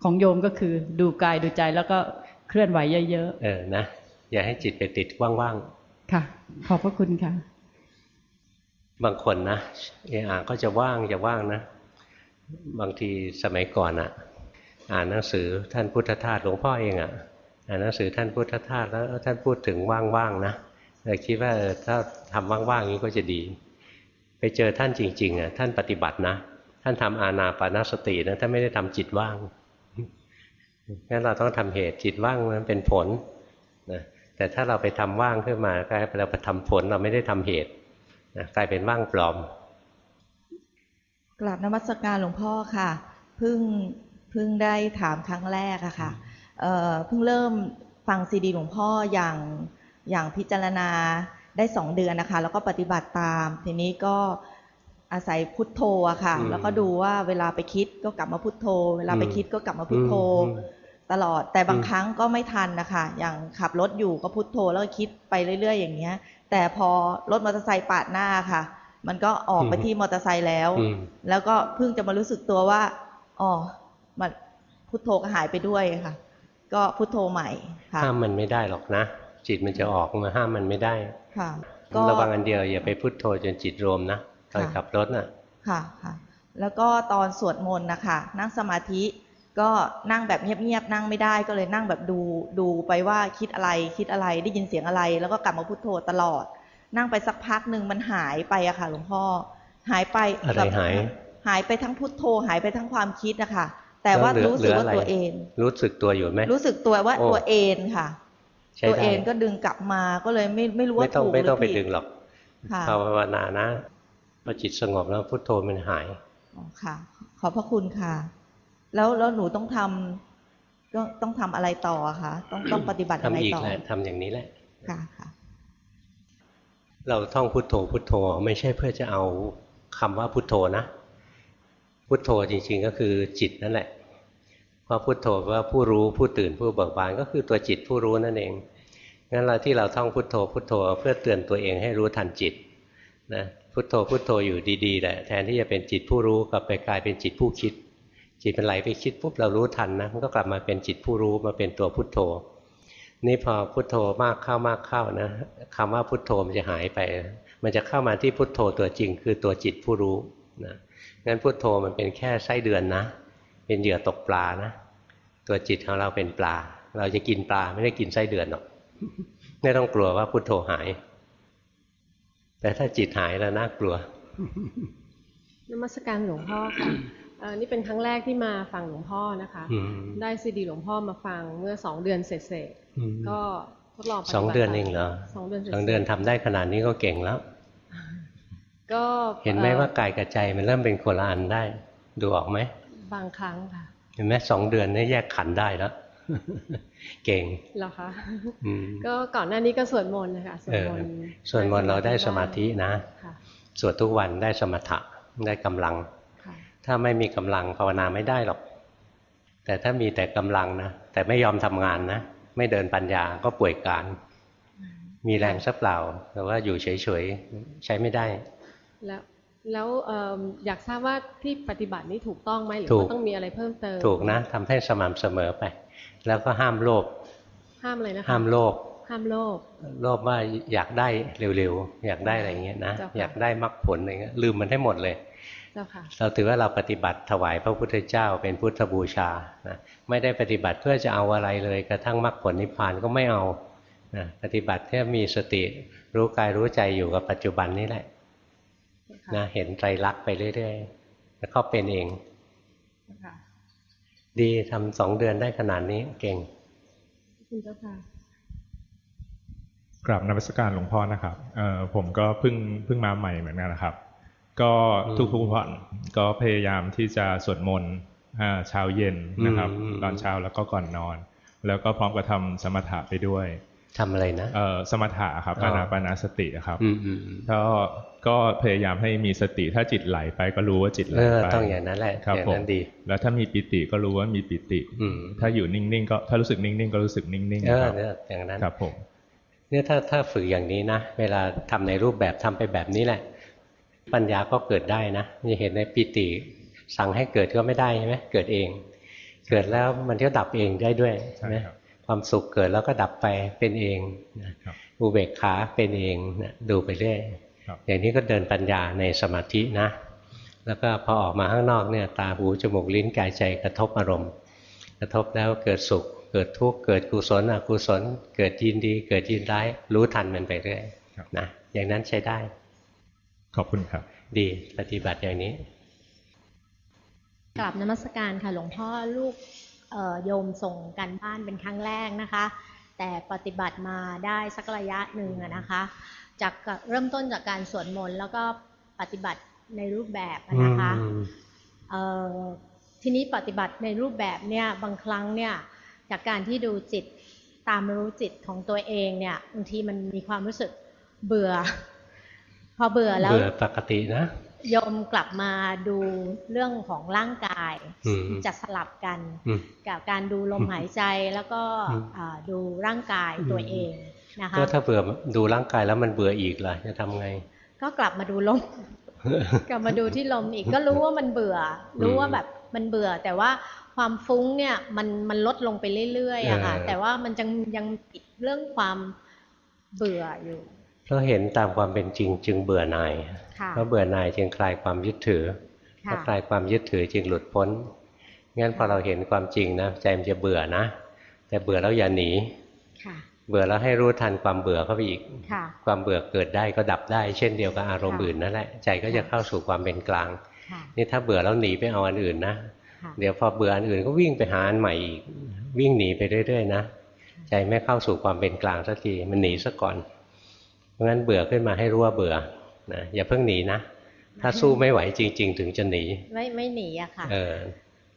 ของโยมก็คือดูกายดูใจแล้วก็เคลื่อนไหวเยอะเออ นะ อย่าให้จิตไปติดว่างๆ ค่ะ ขอบพระคุณค่ะๆบางคนนะเอออ่านก็จะว่างจะว่างนะ บางทีสมัยก่อนอะ อ่านหนังสือท่านพุทธทาสหลวงพ่อเองอะ อ่านหนังสือท่านพุทธทาสแล้วท่านพูดถึงว่างๆนะ เลยคิดว่าเออถ้าทำว่างๆนี้ก็จะดี ไปเจอท่านจริงๆอะท่านปฏิบัตินะ ท่านทำอาณาปานสตินะท่านไม่ได้ทำจิตว่างงั้นเราต้องทำเหตุจิตว่างมันเป็นผลนะแต่ถ้าเราไปทำว่างขึ้นมากลายเป็นเราไปทำผลเราไม่ได้ทำเหตุนะกลายเป็นว่างปลอม กราบนมัสการหลวงพ่อค่ะเพิ่งเพิ่งได้ถามครั้งแรกอะค่ะเอ่อเพิ่งเริ่มฟังซีดีหลวงพ่ออย่าง อย่างพิจารณาได้สองเดือนนะคะ แล้วก็ปฏิบัติตาม ทีนี้ก็อาศัยพุทโธอะค่ะอืมแล้วก็ดูว่าเวลาไปคิดก็กลับมาพุทโธ เวลาไปอืมคิดก็กลับมาพุทโธอืมตลอดแต่บางอืมครั้งก็ไม่ทันนะคะอย่างขับรถอยู่ก็พุทโธแล้วก็คิดไปเรื่อย ๆ อย่างเงี้ย แต่พอรถมอเตอร์ไซค์ปาดหน้าค่ะ มันก็ออกไปที่มอเตอร์ไซค์แล้วอืมแล้วก็เพิ่งจะมารู้สึกตัวว่าอ๋อมันพุทโธก็หายไปด้วยค่ะ ก็พุทโธใหม่ค่ะห้ามมันไม่ได้หรอกนะ จิตมันจะออกมาห้ามมันไม่ได้ ค่ะก็ระวังอันเดียวอย่าไปพุโทโธจนจิตรวมนะตอนค่ะขับรถน่ะ ค่ะค่ะ แล้วก็ตอนสวดมนต์นะคะนั่งสมาธิก็นั่งแบบเงียบๆนั่งไม่ได้ก็เลยนั่งแบบดูดูไปว่าคิดอะไรคิดอะไรได้ยินเสียงอะไร แล้วก็กลับมาพุทโธตลอด นั่งไปสักพักหนึ่งมันหายไปอะค่ะ หลวงพ่อ หายไปอะไรแบบหายหายไปทั้งพุทโธหายไปทั้งความคิดนะคะแต่ว่าแล้วเหลือรู้สึกว่าเหลืออะไรตัวเอง รู้สึกตัวอยู่ไหมรู้สึกตัวว่าโอ้ตัวเองค่ะใช้ ตัวได้เองก็ดึงกลับมาก็เลยไม่ไม่รู้ไม่ว่าต้องถูกหไม่รือต้องไปผิดดึงหรอกค่ะภาวนานะพอจิตสงบแล้วพุทโธมันหายอ๋อค่ะ ขอบพระคุณค่ะ แล้วแล้วหนูต้องทำก็ต้องทำอะไรต่ออะคะต้องต้องปฏิบัติยังทำไงอีกต่อแหละทำอย่างนี้แหละค่ะค่ะ เราท่องพุทโธพุทโธไม่ใช่เพื่อจะเอาคำว่าพุทโธนะ พุทโธจริง ๆ ก็คือจิตนั่นแหละเพราะพุทโธว่าผู้รู้ผู้ตื่นผู้เบิกบานก็คือตัวจิตผู้รู้นั่นเองงั้นเราที่เราท่องพุทโธพุทโธเพื่อเตือนตัวเองให้รู้ทันจิตนะพุทโธพุทโธอยู่ดีๆแหละแทนที่จะเป็นจิตผู้รู้กลับไปกลายเป็นจิตผู้คิด จิตมันไหลไปคิดปุ๊บเรารู้ทันนะมันก็กลับมาเป็นจิตผู้รู้มาเป็นตัวพุทโธ นี่พอพุทโธมากเข้ามากเข้านะคำว่าพุทโธมันจะหายไป มันจะเข้ามาที่พุทโธตัวจริงคือตัวจิตผู้รู้นะงั้นพุทโธมันเป็นแค่ไส้เดือนนะ เป็นเหยื่อตกปลานะ ตัวจิตของเราเป็นปลา เราจะกินปลาไม่ได้กินไส้เดือนหรอกไม่ต้องกลัวว่าพุทโธหาย แต่ถ้าจิตหายแล้วน่ากลัวนมัสการหลวงพ่อค่ะเอ่อนี่เป็นครั้งแรกที่มาฟังหลวงพ่อนะคะอืมได้ซีดีหลวงพ่อมาฟังเมื่อสองเดือนเสร็จอืมๆก็ทดลองปฏิบัติสองเดือนเองเหรอสองเดือนเสร็จสองเดือนทำได้ขนาดนี้ก็เก่งแล้ว ก็เห็นไหมอ่อว่ากายกับใจมันเริ่มเป็นคนละอันได้ ดูออกไหม บางครั้งค่ะ เห็นไหมสองเดือนนี่แยกขันธ์ได้แล้วเก่งเหรอคะอืมก็ก่อนหน้านี้ก็สวดมนต์นะคะสวเอดอมนต์ส่วนมนต์เราได้สมาธินะค่ะสวดทุกวันได้สมถะได้กำลังค่ะถ้าไม่มีกำลังภาวนาไม่ได้หรอก แต่ถ้ามีแต่กำลังนะแต่ไม่ยอมทำงานนะไม่เดินปัญญาก็ป่วยการ มีแรงสักเปล่าแต่ว่าอยู่เฉยๆใช้ไม่ได้ แล้ว แล้วเอิ่มอยากทราบว่าที่ปฏิบัตินี้ถูกต้องไหมหรือถูกว่าต้องมีอะไรเพิ่มเติม ถูกนะทำให้สม่ำเสมอไป แล้วก็ห้ามโลภห้ามอะไรนะคะห้ามโลภห้ามโลภโลภว่าอยากได้เร็วๆอยากได้อะไรอย่างเงี้ยนะเจ้าค่ะอยากได้มรรคผลอะไรเงี้ยลืมมันให้หมดเลยเจ้าค่ะเราถือว่าเราปฏิบัติถวายพระพุทธเจ้าเป็นพุทธบูชานะไม่ได้ปฏิบัติเพื่อจะเอาอะไรเลย กระทั่งมรรคผลนิพพานก็ไม่เอานะปฏิบัติแค่มีสติรู้กายรู้ใจอยู่กับปัจจุบันนี่แหละ นะเห็นไตรลักษณ์ไปเรื่อยๆแล้วก็เป็นเองค่ะดีทำสองเดือนได้ขนาดนี้เก่งคุณเจ้าค่ะกราบนมัสการหลวงพ่อนะครับเอ่อผมก็เพิ่งเพิ่งมาใหม่เหมือนกันนะครับ ก็ทุกๆวันก็พยายามที่จะสวดมนต์อ่าเช้าเย็นนะครับอืมตอนเช้าแล้วก็ก่อนนอน แล้วก็พร้อมกับทำสมถะไปด้วย ทำอะไรนะเอ่อสมถะครับอ๋ออานาปานาสติครับอืมอืมอืมก็ก็พยายามให้มีสติถ้าจิตไหลไปก็รู้ว่าจิตไหลเออไปต้องอย่างนั้นแหละครับอย่างผมนั้นดี แล้วถ้ามีปิติก็รู้ว่ามีปิติอืมถ้าอยู่นิ่งๆก็ถ้ารู้สึกนิ่งๆก็รู้สึกนิ่งเอๆอครับเนี่ยอย่างนั้นครับผมเนี่ยถ้าถ้าฝึกอย่างนี้นะ เวลาทำในรูปแบบทำไปแบบนี้แหละ ปัญญาก็เกิดได้นะจะเห็นในปิติ สั่งให้เกิดก็ไม่ได้ใช่ไหมเกิดเอง เกิดแล้วมันก็ดับเองได้ด้วยใช่ไหม ครับความสุขเกิดแล้วก็ดับไปเป็นเองนะครับอุเบกขาเป็นเองนะดูไปเรื่อยครับอย่างนี้ก็เดินปัญญาในสมาธินะ แล้วก็พอออกมาข้างนอกเนี่ยตาหูจมูกลิ้นกายใจกระทบอารมณ์ กระทบแล้วเกิดสุข เกิดทุกข์เกิดกุศลอกุศล เกิดยินดี เกิดยินร้ายรู้ทันมันไปเรื่อยครับนะอย่างนั้นใช้ได้ ขอบคุณครับ ดีปฏิบัติอย่างนี้กลับนมัสการค่ะหลวงพ่อลูกเอ่อ โยมส่งกันบ้านเป็นครั้งแรกนะคะ แต่ปฏิบัติมาได้สักระยะหนึ่งอะนะคะ จากเริ่มต้นจากการสวดมนต์แล้วก็ปฏิบัติในรูปแบบอะนะคะอืมเอ่อทีนี้ปฏิบัติในรูปแบบเนี่ยบางครั้งเนี่ยจากการที่ดูจิตตามรู้จิตของตัวเองเนี่ยบางทีมันมีความรู้สึกเบื่อ พอเบื่อแล้วเบื่อปกตินะโยมกลับมาดูเรื่องของร่างกายอืมจะสลับกันอืมกับการดูลมหายใจแล้วก็อืมอ่าดูร่างกายตัวเองนะคะก็ถ้าเบื่อดูร่างกายแล้วมันเบื่ออีกล่ะจะทำไง ก็กลับมาดูลม กลับมาดูที่ลมอีกก็รู้ว่ามันเบื่อ รู้ว่าแบบมันเบื่อ แต่ว่าความฟุ้งเนี่ยมันมันลดลงไปเรื่อยๆอะค่ะเออแต่ว่ามันยังยังติดเรื่องความเบื่ออยู่เพราะเห็นตามความเป็นจริงจึงเบื่อหน่ายค่ะ เพราะเบื่อหน่ายจึงคลายความยึดถือเพค่ะราะคลายความยึดถือจึงหลุดพ้นงั้นพอเราเห็นความจริงนะใจมันจะเบื่อนะ แต่เบื่อแล้วอย่าหนีค่ะเบื่อแล้วให้รู้ทันความเบื่อเข้าไปอีกค่ะความเบื่อเกิดได้ก็ดับได้ เช่นเดียวกับอารมณ์ค่ะอื่นนั่นแหละใจก็จะเข้าสู่ความเป็นกลางค่ะนี่ถ้าเบื่อแล้วหนีไปเอาอันอื่นนะค่ะเดี๋ยวพอเบื่ออันอื่นก็วิ่งไปหาอันใหม่อีก วิ่งหนีไปเรื่อยๆนะใจไม่เข้าสู่ความเป็นกลางสักทีมันหนีซะก่อน เพราะงั้นเบื่อขึ้นมาให้รู้ว่าเบื่อ นะอย่าเพิ่งหนีนะ ถ้าสู้ไม่ไหวจริง ๆ ถึงจะหนี ไม่ไม่หนีอะค่ะ เออ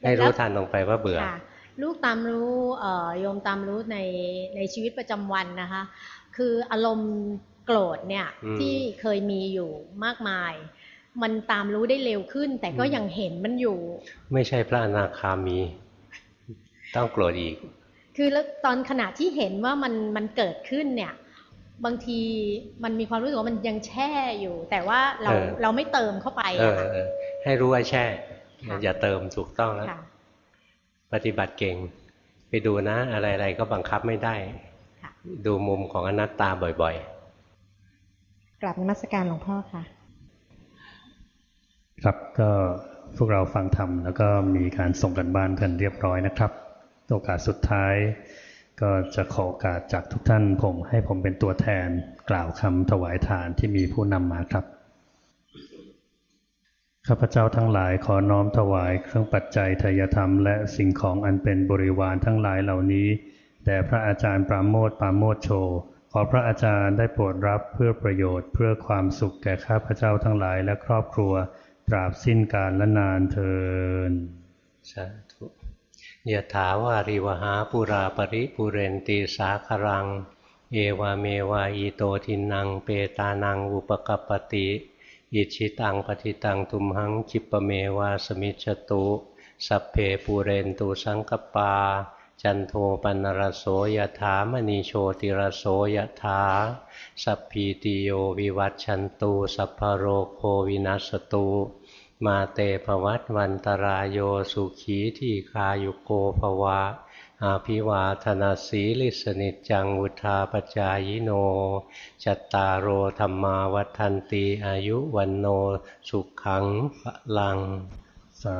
ให้รู้ทันลงไปว่าเบื่อค่ะลูกตามรู้เอ่อโยมตามรู้ในในชีวิตประจำวันนะคะ คืออารมณ์โกรธเนี่ยอืมที่เคยมีอยู่มากมาย มันตามรู้ได้เร็วขึ้น แต่ก็อืมยังเห็นมันอยู่ ไม่ใช่พระอนาคามี ต้องโกรธอีก คือแล้วตอนขณะที่เห็นว่ามันมันเกิดขึ้นเนี่ย บางทีมันมีความรู้สึกว่ามันยังแช่อยู่ แต่ว่าเราเออเราไม่เติมเข้าไปเออะอค่ะเออให้รู้ว่าแช่ค่ะอย่าเติมถูกต้องแล้วค่ะปฏิบัติเก่งไปดูนะ อะไรๆก็บังคับไม่ได้ ดูมุมของอนัตตาบ่อยๆ กลับนมัสการหลวงพ่อค่ะ ครับก็พวกเราฟังธรรมแล้วก็มีการส่งกันบ้านกันเรียบร้อยนะครับ โอกาสสุดท้าย ก็จะขอโอกาสจากทุกท่านผม ให้ผมเป็นตัวแทนกล่าวคำถวายทานที่มีผู้นำมาครับข้าพเจ้าทั้งหลายขอน้อมถวายเครื่องปัจจัยทายธรรม และสิ่งของอันเป็นบริวารทั้งหลายเหล่านี้แด่พระอาจารย์ปราโมทปราโมทโช ขอพระอาจารย์ได้โปรดรับเพื่อประโยชน์เพื่อความสุขแก่ข้าพเจ้าทั้งหลายและครอบครัว ตราบสิ้นกาลและนานเทิน ยะถาวาริวหาปุราปริปุเรนตีสาครัง เอวาเมวาอิโตทินังเปตานังอุปกปปติอิชิตังปฏิตังตุมหังจิปเมวาสมิจฉตุสัพเพปูเรนตุสังกปา จันโทปนรโสยถามณีโชติรโสยถาสัพพีติโยวิวัตชันตุสัพพโรโควินัสตุ มาเตภวัตวันตรายโยสุขีที่คายุโกภวะ อาภิวาธนาสีลิสนิจังวุธาปจายโน จัตตารโอธรรมาวัฒนตีอายุวันโนสุขังพลังสา